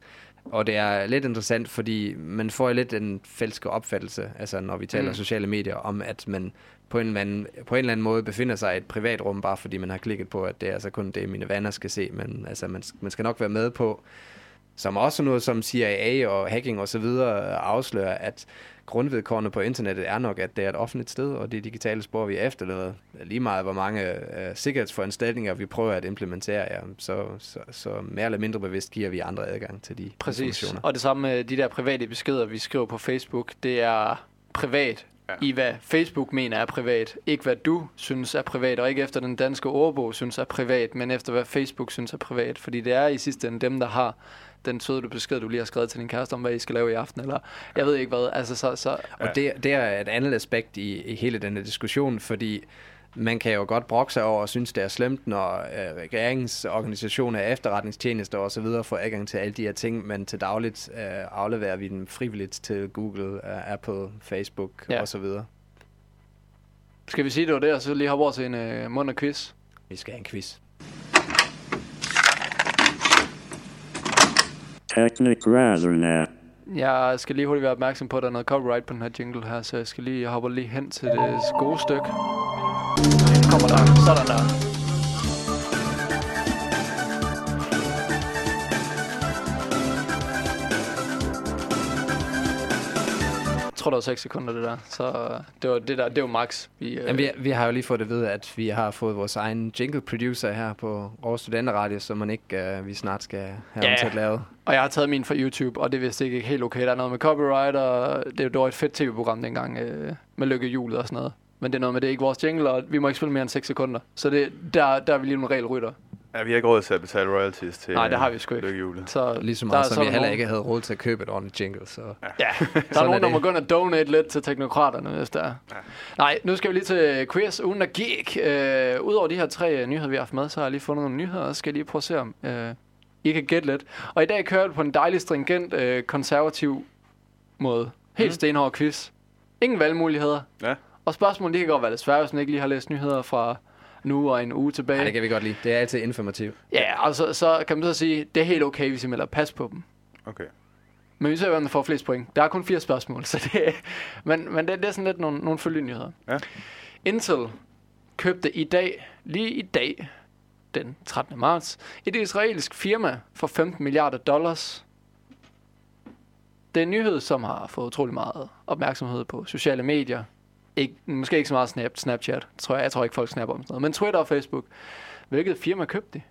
B: Og det er lidt interessant, fordi man får lidt en fælske opfattelse, altså når vi taler
C: Mm.
B: sociale medier, om at man på en, eller anden, på en eller anden måde befinder sig i et privat rum, bare fordi man har klikket på, at det er altså kun det, mine venner skal se. Men altså, man, man skal nok være med på, som også noget som CIA og hacking og så videre afslører, at grundvedkårende på internettet er nok, at det er et offentligt sted, og det digitale spor, vi efterlader, lige meget hvor mange øh, sikkerhedsforanstaltninger vi prøver at implementere, ja, så, så, så mere eller mindre bevidst giver vi andre adgang til de
C: Præcis. Og det samme med de der private beskeder, vi skriver på Facebook, det er privat
D: ja.
C: i hvad Facebook mener er privat. Ikke hvad du synes er privat, og ikke efter den danske ordbog synes er privat, men efter hvad Facebook synes er privat. Fordi det er i sidste ende dem, der har den søde besked, du lige har skrevet til din kæreste om, hvad I skal lave i aften, eller jeg ved ikke hvad. Altså, så, så,
B: Og det, det er et andet aspekt i, i hele denne diskussion, fordi man kan jo godt brokke sig over og synes, det er slemt, når øh, regeringsorganisationer, efterretningstjenester og så videre får adgang til alle de her ting, men til dagligt øh, afleverer vi dem frivilligt til Google, øh, Apple, Facebook
C: Ja.
B: og så videre.
C: skal vi sige det var det, og så lige hoppe over til en øh, mund og quiz.
B: Vi skal have en quiz.
A: Technic Razornet.
C: Jeg skal lige hurtigt være opmærksom på, at der er noget copyright på den her jingle her, så jeg skal lige, jeg hopper lige hen til det gode stykke. Kommer der. Sådan der. Tror, der var 6 sekunder, det der. Så det var det der, det var max. Vi, øh,
B: Jamen, vi, vi har jo lige fået det ved, at vi har fået vores egen jingle producer her på Aarhus Studenteradio, som man ikke øh, vi snart skal have yeah. til at lave.
C: Og jeg har taget min fra YouTube, og det er vist ikke helt okay. Der er noget med copyright, og det, var et fedt tv-program dengang øh, med lykkehjulet og sådan noget. Men det er noget med, det er ikke vores jingle, og vi må ikke spille mere end 6 sekunder. Så det, der, der er vi lige nogle regelrytter.
D: Ja, vi har ikke råd til at betale royalties til
C: Nej, det har vi sgu ikke.
D: lykkehjulet.
C: Så
B: Lige så
C: der
B: meget, som vi heller ikke havde råd til at købe et ordentligt jingle. Så.
C: Ja, <laughs> der er nogen,
B: er
C: der må
B: det.
C: gå ind og donate lidt til teknokraterne, hvis der er.
D: Ja.
C: Nej, nu skal vi lige til quiz, ugen der gik. Øh, Udover de her tre øh, nyheder, vi har haft med, så har jeg lige fundet nogle nyheder, og skal lige prøve at se, om øh, I kan gætte lidt. Og i dag kører vi på en dejlig stringent, øh, konservativ måde. Helt mm. stenhård quiz. Ingen valgmuligheder.
D: Ja.
C: Og spørgsmålet, de kan godt være lidt svære, hvis man ikke lige har læst nyheder fra nu og en uge tilbage.
B: Ja, det kan vi godt lide. Det er altid informativt.
C: Ja, og så, så kan man så sige, det er helt okay, hvis I melder pas på dem.
D: Okay.
C: Men vi ser, hvem der får flest point. Der er kun fire spørgsmål, <laughs> så det, men, men det, det er sådan lidt nogle, nogle følgenyheder.
D: Ja.
C: Intel købte i dag, lige i dag, den 13. marts, et israelsk firma for 15 milliarder dollars. Det er en nyhed, som har fået utrolig meget opmærksomhed på sociale medier. Ikke, måske ikke så meget Snap, Snapchat, tror jeg. Jeg tror ikke, folk snapper om sådan noget. Men Twitter og Facebook. Hvilket firma købte de?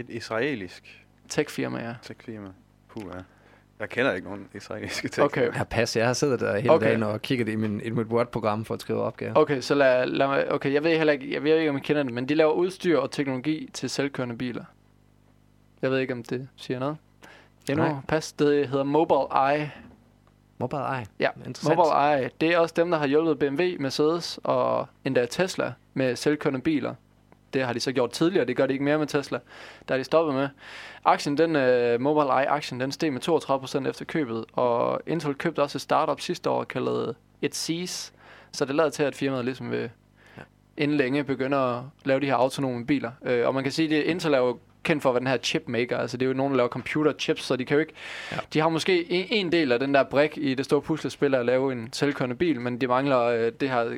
D: Et israelisk
C: Tech-firma, ja.
D: tech-firma. Puh, ja. Jeg kender ikke nogen israelske tech
C: Okay.
B: Ja, pas. Jeg har siddet der hele
C: Okay.
B: dagen og kigget i, min, i mit Word-program for at skrive opgaver.
C: Okay, så lad, lad mig, okay, jeg ved heller ikke, jeg ved ikke, om I kender det, men de laver udstyr og teknologi til selvkørende biler. Jeg ved ikke, om det siger noget. Endnu
B: Nej.
C: pas, det hedder Mobile Eye.
B: Mobile Eye.
C: Ja. Mobile Eye, det er også dem, der har hjulpet BMW, Mercedes og endda Tesla med selvkørende biler. Det har de så gjort tidligere, det gør de ikke mere med Tesla. Der er de stoppet med. Aktien, den, uh, Mobile Eye-aktien, den steg med 32% efter købet, og Intel købte også et startup sidste år, kaldet Etsys. Så det lader til, at firmaet ligesom vil
B: Ja.
C: inden længe begynde at lave de her autonome biler. Uh, og man kan sige, at Intel er jo kendt for at være den her chipmaker. Altså det er jo nogen, der laver computer chips, så de kan jo ikke...
B: Ja.
C: De har måske en, en del af den der brik i det store puslespil at lave en selvkørende bil, men de mangler øh, det her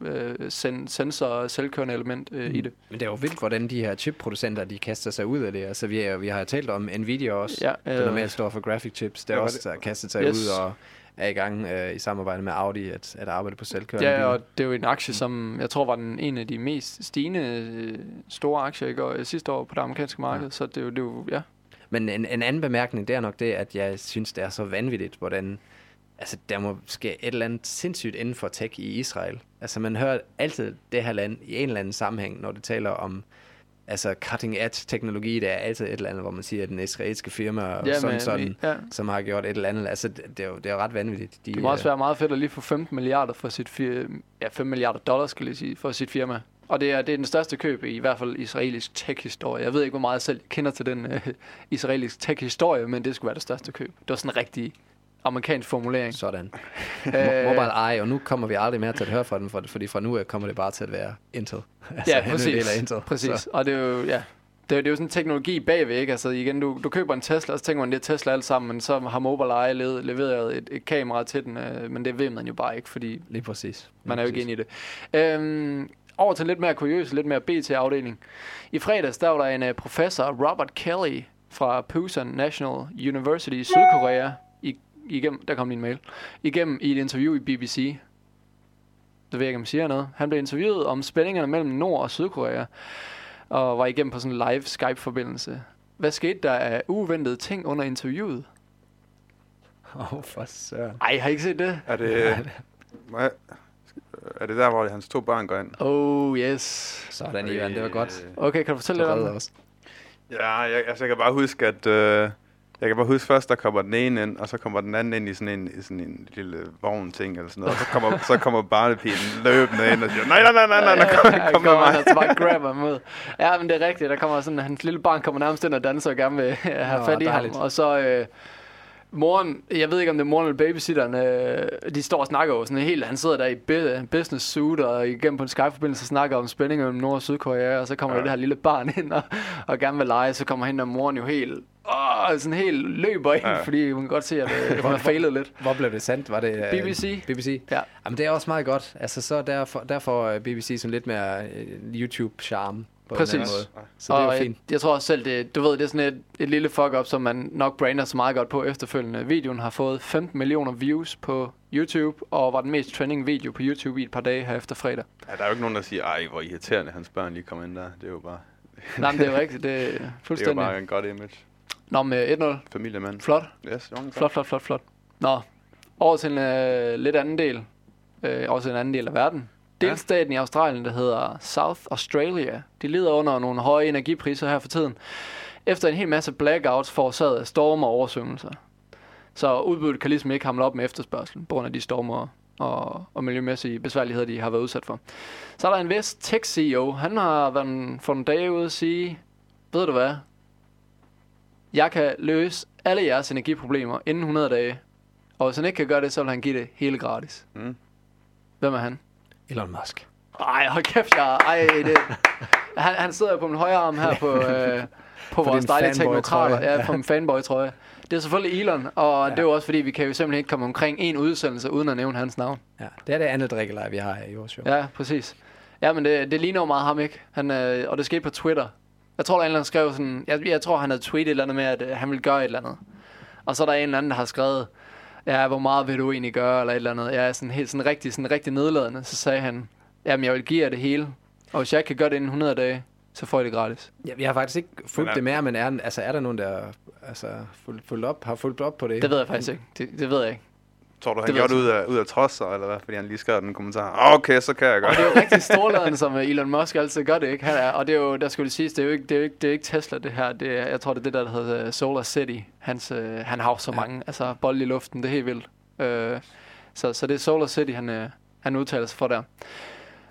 C: øh, sen, sensor og selvkørende element øh,
B: Mm.
C: i det.
B: Men det er jo vildt, hvordan de her chipproducenter, de kaster sig ud af det. Altså, vi, er, vi har talt om Nvidia også,
C: Ja, øh,
B: der normalt står for graphic chips. Der er
D: Ja,
B: også der har kastet sig
C: Yes.
B: ud og er i gang øh, i samarbejde med Audi at, at arbejde på selvkørende
C: Ja,
B: biler.
C: og det er jo en aktie, som jeg tror var den en af de mest stigende øh, store aktier i går, sidste år på det amerikanske marked. Ja. Så det er jo, det er jo ja.
B: Men en, en anden bemærkning, det er nok det, at jeg synes, det er så vanvittigt, hvordan... Altså, der må ske et eller andet sindssygt inden for tech i Israel. Altså, man hører altid det her land i en eller anden sammenhæng, når det taler om altså cutting edge teknologi, der er altid et eller andet, hvor man siger, at den israelske firma og
C: ja,
B: sådan, sådan,
C: ja.
B: som har gjort et eller andet. Altså, det, er, jo, det er jo ret vanvittigt. De,
C: Det må også
B: øh,
C: være meget fedt at lige få 15 milliarder for sit ja, 5 milliarder dollars, skal jeg sige, for sit firma. Og det er, det er den største køb i, i hvert fald israelisk tech-historie. Jeg ved ikke, hvor meget jeg selv kender til den øh, israelisk tech-historie, men det skulle være det største køb. Det var sådan rigtig amerikansk formulering.
B: Sådan. <laughs>
C: Øh,
B: Mo- Mobile Eye, og nu kommer vi aldrig mere til at høre fra den, for, fordi fra nu af kommer det bare til at være Intel. <laughs> altså,
C: ja, præcis.
B: del af Intel.
C: præcis.
B: Så,
C: Og det er jo, ja, det er, det er jo sådan en teknologi bagved, ikke? Altså igen, du, du køber en Tesla, og så tænker man, det er Tesla alt sammen, men så har Mobileye levet, leveret et, et kamera til den, øh, men det ved man jo bare ikke, fordi
B: lige præcis.
C: man er jo ikke inde i det. Øhm, over til lidt mere kuriøs, lidt mere BT-afdeling. I fredags, der var der en uh, professor, Robert Kelly, fra Pusan National University i Sydkorea, igennem, der kom min mail, igennem i et interview i BBC. Det ved jeg ikke, om siger noget. Han blev interviewet om spændingerne mellem Nord- og Sydkorea, og var igennem på sådan en live Skype-forbindelse. Hvad skete der af uventede ting under interviewet?
B: Åh, oh, for søren.
C: Ej, har I ikke set det?
D: Er det, hvad, er det der, hvor hans to børn går ind?
C: Oh, yes.
B: Sådan, Ivan, det var godt.
C: Okay, kan du fortælle lidt om det?
B: os.
D: Ja, jeg, altså, jeg kan bare huske, at... Øh, jeg kan bare huske først, der kommer den ene ind, og så kommer den anden ind i sådan en, i sådan en lille vogn-ting eller sådan noget. Og så kommer, så kommer barnepigen løbende ind og siger, nej, nej, nej, nej, nej, nej, kom,
C: Ja,
D: kom med
C: kommer han
D: mig.
C: altså bare grabber ham ud. Ja, men det er rigtigt. Der kommer sådan, hans lille barn kommer nærmest ind og danser og gerne vil have
B: Nå,
C: fat i
B: dejligt.
C: ham. Og så øh, moren, jeg ved ikke om det er moren eller babysitteren, øh, de står og snakker jo sådan helt, han sidder der i bu- business suit og igennem på en Skype-forbindelse snakker om spændingen mellem Nord- og Sydkorea, og så kommer ja. Det her lille barn ind og, og gerne vil lege, så kommer hende og moren jo helt, åh, sådan helt løber ind, ja. Fordi hun kan godt se, at øh, hun har failet lidt.
B: Hvor blev det sendt? Var det øh,
C: BBC.
B: BBC?
C: Ja.
B: Jamen, det er også meget godt. Altså, så derfor, derfor er BBC sådan lidt mere øh, YouTube-charme på
C: Præcis.
B: den måde. Så det er
C: og
B: jo
C: jeg,
B: fint.
C: jeg tror også selv, det, du ved, det er sådan et, et lille fuck-up, som man nok brander så meget godt på efterfølgende. Videoen har fået 15 millioner views på YouTube, og var den mest trending video på YouTube i et par dage her efter fredag.
D: Ja, der er jo ikke nogen, der siger, ej, hvor irriterende hans børn lige kom ind der. Det er jo bare,
C: Nej, men det er jo rigtigt, det er <laughs>
D: det er jo
C: fuldstændig.
D: bare en godt image.
C: Nå, med 1-0.
D: Familiemand.
C: Flot,
D: Yes,
C: flot, flot, flot, flot. Nå, over til en øh, lidt anden del. Øh, også en anden del af verden. Delstaten i Australien, der hedder South Australia, de lider under nogle høje energipriser her for tiden. Efter en hel masse blackouts forårsaget af storme og oversvømmelser. Så udbuddet kan ligesom ikke hamle op med efterspørgselen, på grund af de stormer og, og miljømæssige besværligheder, de har været udsat for. Så er der en vis tech-CEO, han har været for en dag ude at sige, ved du hvad, jeg kan løse alle jeres energiproblemer inden 100 dage. Og hvis han ikke kan gøre det, så vil han give det hele gratis.
D: Mm.
C: Hvem er han?
B: Elon Musk.
C: Ej, hold kæft, jeg... Ej, det... Han, han sidder på min højre arm her på, <laughs> øh, på vores dejlige teknokrater. Ja, på min fanboy-trøje. Det er selvfølgelig Elon, og ja. det er jo også fordi, vi kan jo simpelthen ikke komme omkring en udsendelse, uden at nævne hans navn.
B: Ja, det er det andet drikkeleje, vi har i vores show.
C: Ja, præcis. Ja, men det, det ligner jo meget ham, ikke? Han, øh, og det skete på Twitter. Jeg tror, der er en eller anden, skrev sådan... Jeg, jeg tror, han havde tweetet et eller andet med, at øh, han ville gøre et eller andet. Og så er der en eller anden, der har skrevet... Ja, hvor meget vil du egentlig gøre, eller et eller andet. Jeg er sådan helt sådan rigtig, sådan rigtig nedladende. Så sagde han, jamen jeg vil give jer det hele. Og hvis jeg ikke kan gøre det inden 100 dage, så får I det gratis.
B: Ja, jeg har faktisk ikke fulgt
D: er-
B: det mere, men er, altså, er der nogen, der altså, fulgt, fulgt op, har fulgt op på det?
C: Det ved jeg faktisk ikke. Det, det ved jeg ikke.
D: Tror du,
C: Det
D: han
C: ved
D: gjorde det ud af, ud af trods, så, eller hvad? Fordi han lige skrev den kommentar. "Ah, Okay, så kan jeg
C: Og
D: godt.
C: det er jo rigtig <laughs> storladende, som øh, Elon Musk altid gør det, ikke? Han er, og det er jo, der skulle det siges, det er jo ikke, det er jo ikke, det er ikke Tesla, det her. Det er, jeg tror, det er det, der hedder øh, Solar City. Hans, øh, han har jo så
B: Ja.
C: mange, altså bold i luften, det er helt vildt. Øh, så, så det er Solar City, han, øh, han udtaler sig for der.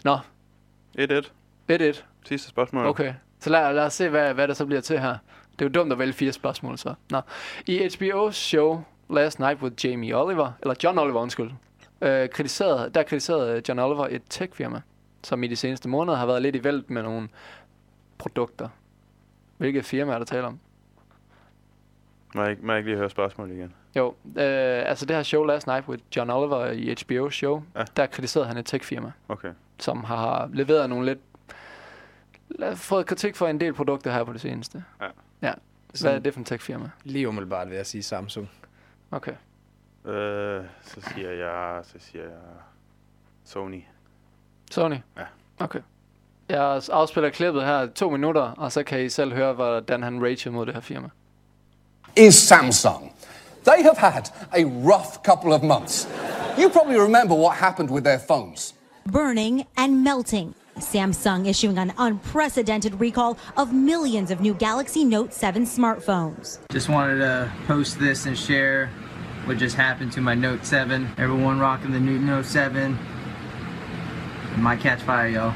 C: Nå,
D: 1-1.
C: 1-1.
D: Sidste spørgsmål.
C: Okay. Så lad, lad os se, hvad, hvad der så bliver til her. Det er jo dumt at vælge fire spørgsmål, så. Nå. I HBO's show Last Night with Jamie Oliver, eller John Oliver, undskyld, øh, kritiserede, der kritiserede John Oliver et tech-firma, som i de seneste måneder har været lidt i vælt med nogle produkter. Hvilke firma er der tale om?
D: Må jeg, ikke- må jeg ikke lige høre spørgsmålet igen?
C: Jo, øh, altså det her show Last Night with John Oliver i HBO's show,
D: Ja.
C: der kritiserede han et tech-firma,
D: Okay.
C: som har leveret nogle lidt... fået kritik for en del produkter her på det seneste.
D: Ja.
C: Ja. Hvad er det for en tech-firma?
B: Lige umiddelbart vil jeg sige Samsung.
C: Okay.
D: Øh, så siger jeg... Så siger jeg... Sony.
C: Sony?
D: Ja.
C: Okay. Jeg afspiller klippet her to minutter, og så kan I selv høre, hvordan han rager mod det her firma.
E: is Samsung. They have had a rough couple of months. You probably remember what happened with their phones.
F: burning and melting. Samsung issuing an unprecedented recall of millions of new Galaxy Note 7 smartphones.
G: Just wanted to post this and share what just happened to my Note 7. Everyone rocking the new Note 7. My catch fire, y'all.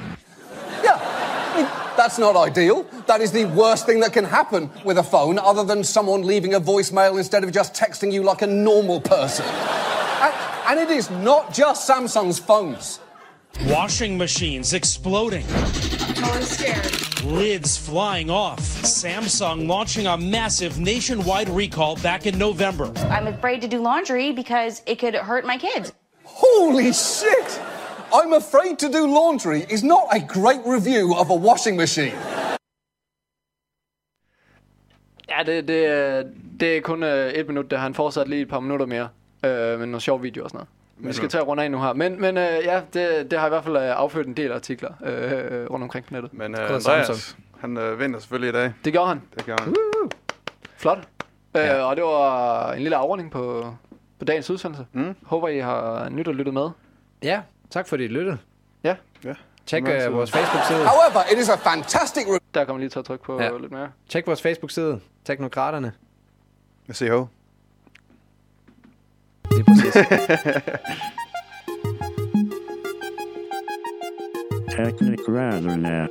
E: Yeah, I mean, That's not ideal. That is the worst thing that can happen with a phone, other than someone leaving a voicemail instead of just texting you like a normal person. and, and it is not just Samsung's phones.
H: Washing machines exploding. Lids flying off. Samsung launching a massive nationwide recall back in November.
I: I'm afraid to do laundry because it could hurt my kids.
E: Holy shit! I'm afraid to do laundry is not a great review of a washing machine.
C: Ja, det, det, er- det er kun øh, et minut. Det har han fortsat lige et par minutter mere. Øh, med nogle sjove videoer og sådan noget. Vi skal til at runde af nu her. Men, men øh, ja, det, det har i hvert fald øh, affødt en del artikler øh, øh, rundt omkring på nettet.
D: Men uh,
B: Kodder
D: Andreas,
B: Samsung.
D: han uh, vinder selvfølgelig i dag.
C: Det gjorde han.
D: Det gør han.
C: Flot. Øh, og det var en lille afrunding på, på dagens udsendelse. Mm. Håber, I har nyt og lyttet med.
B: Ja, tak fordi I lyttede.
C: Ja,
D: Ja.
B: Tjek uh, vores Facebook-side.
E: However, it is a fantastic
C: der kommer lige til at trykke på
B: Ja.
C: ja. lidt mere.
B: Tjek vores Facebook-side. Teknokraterne.
D: Jeg siger ho.
B: Det er præcis.
A: Technic Razornet.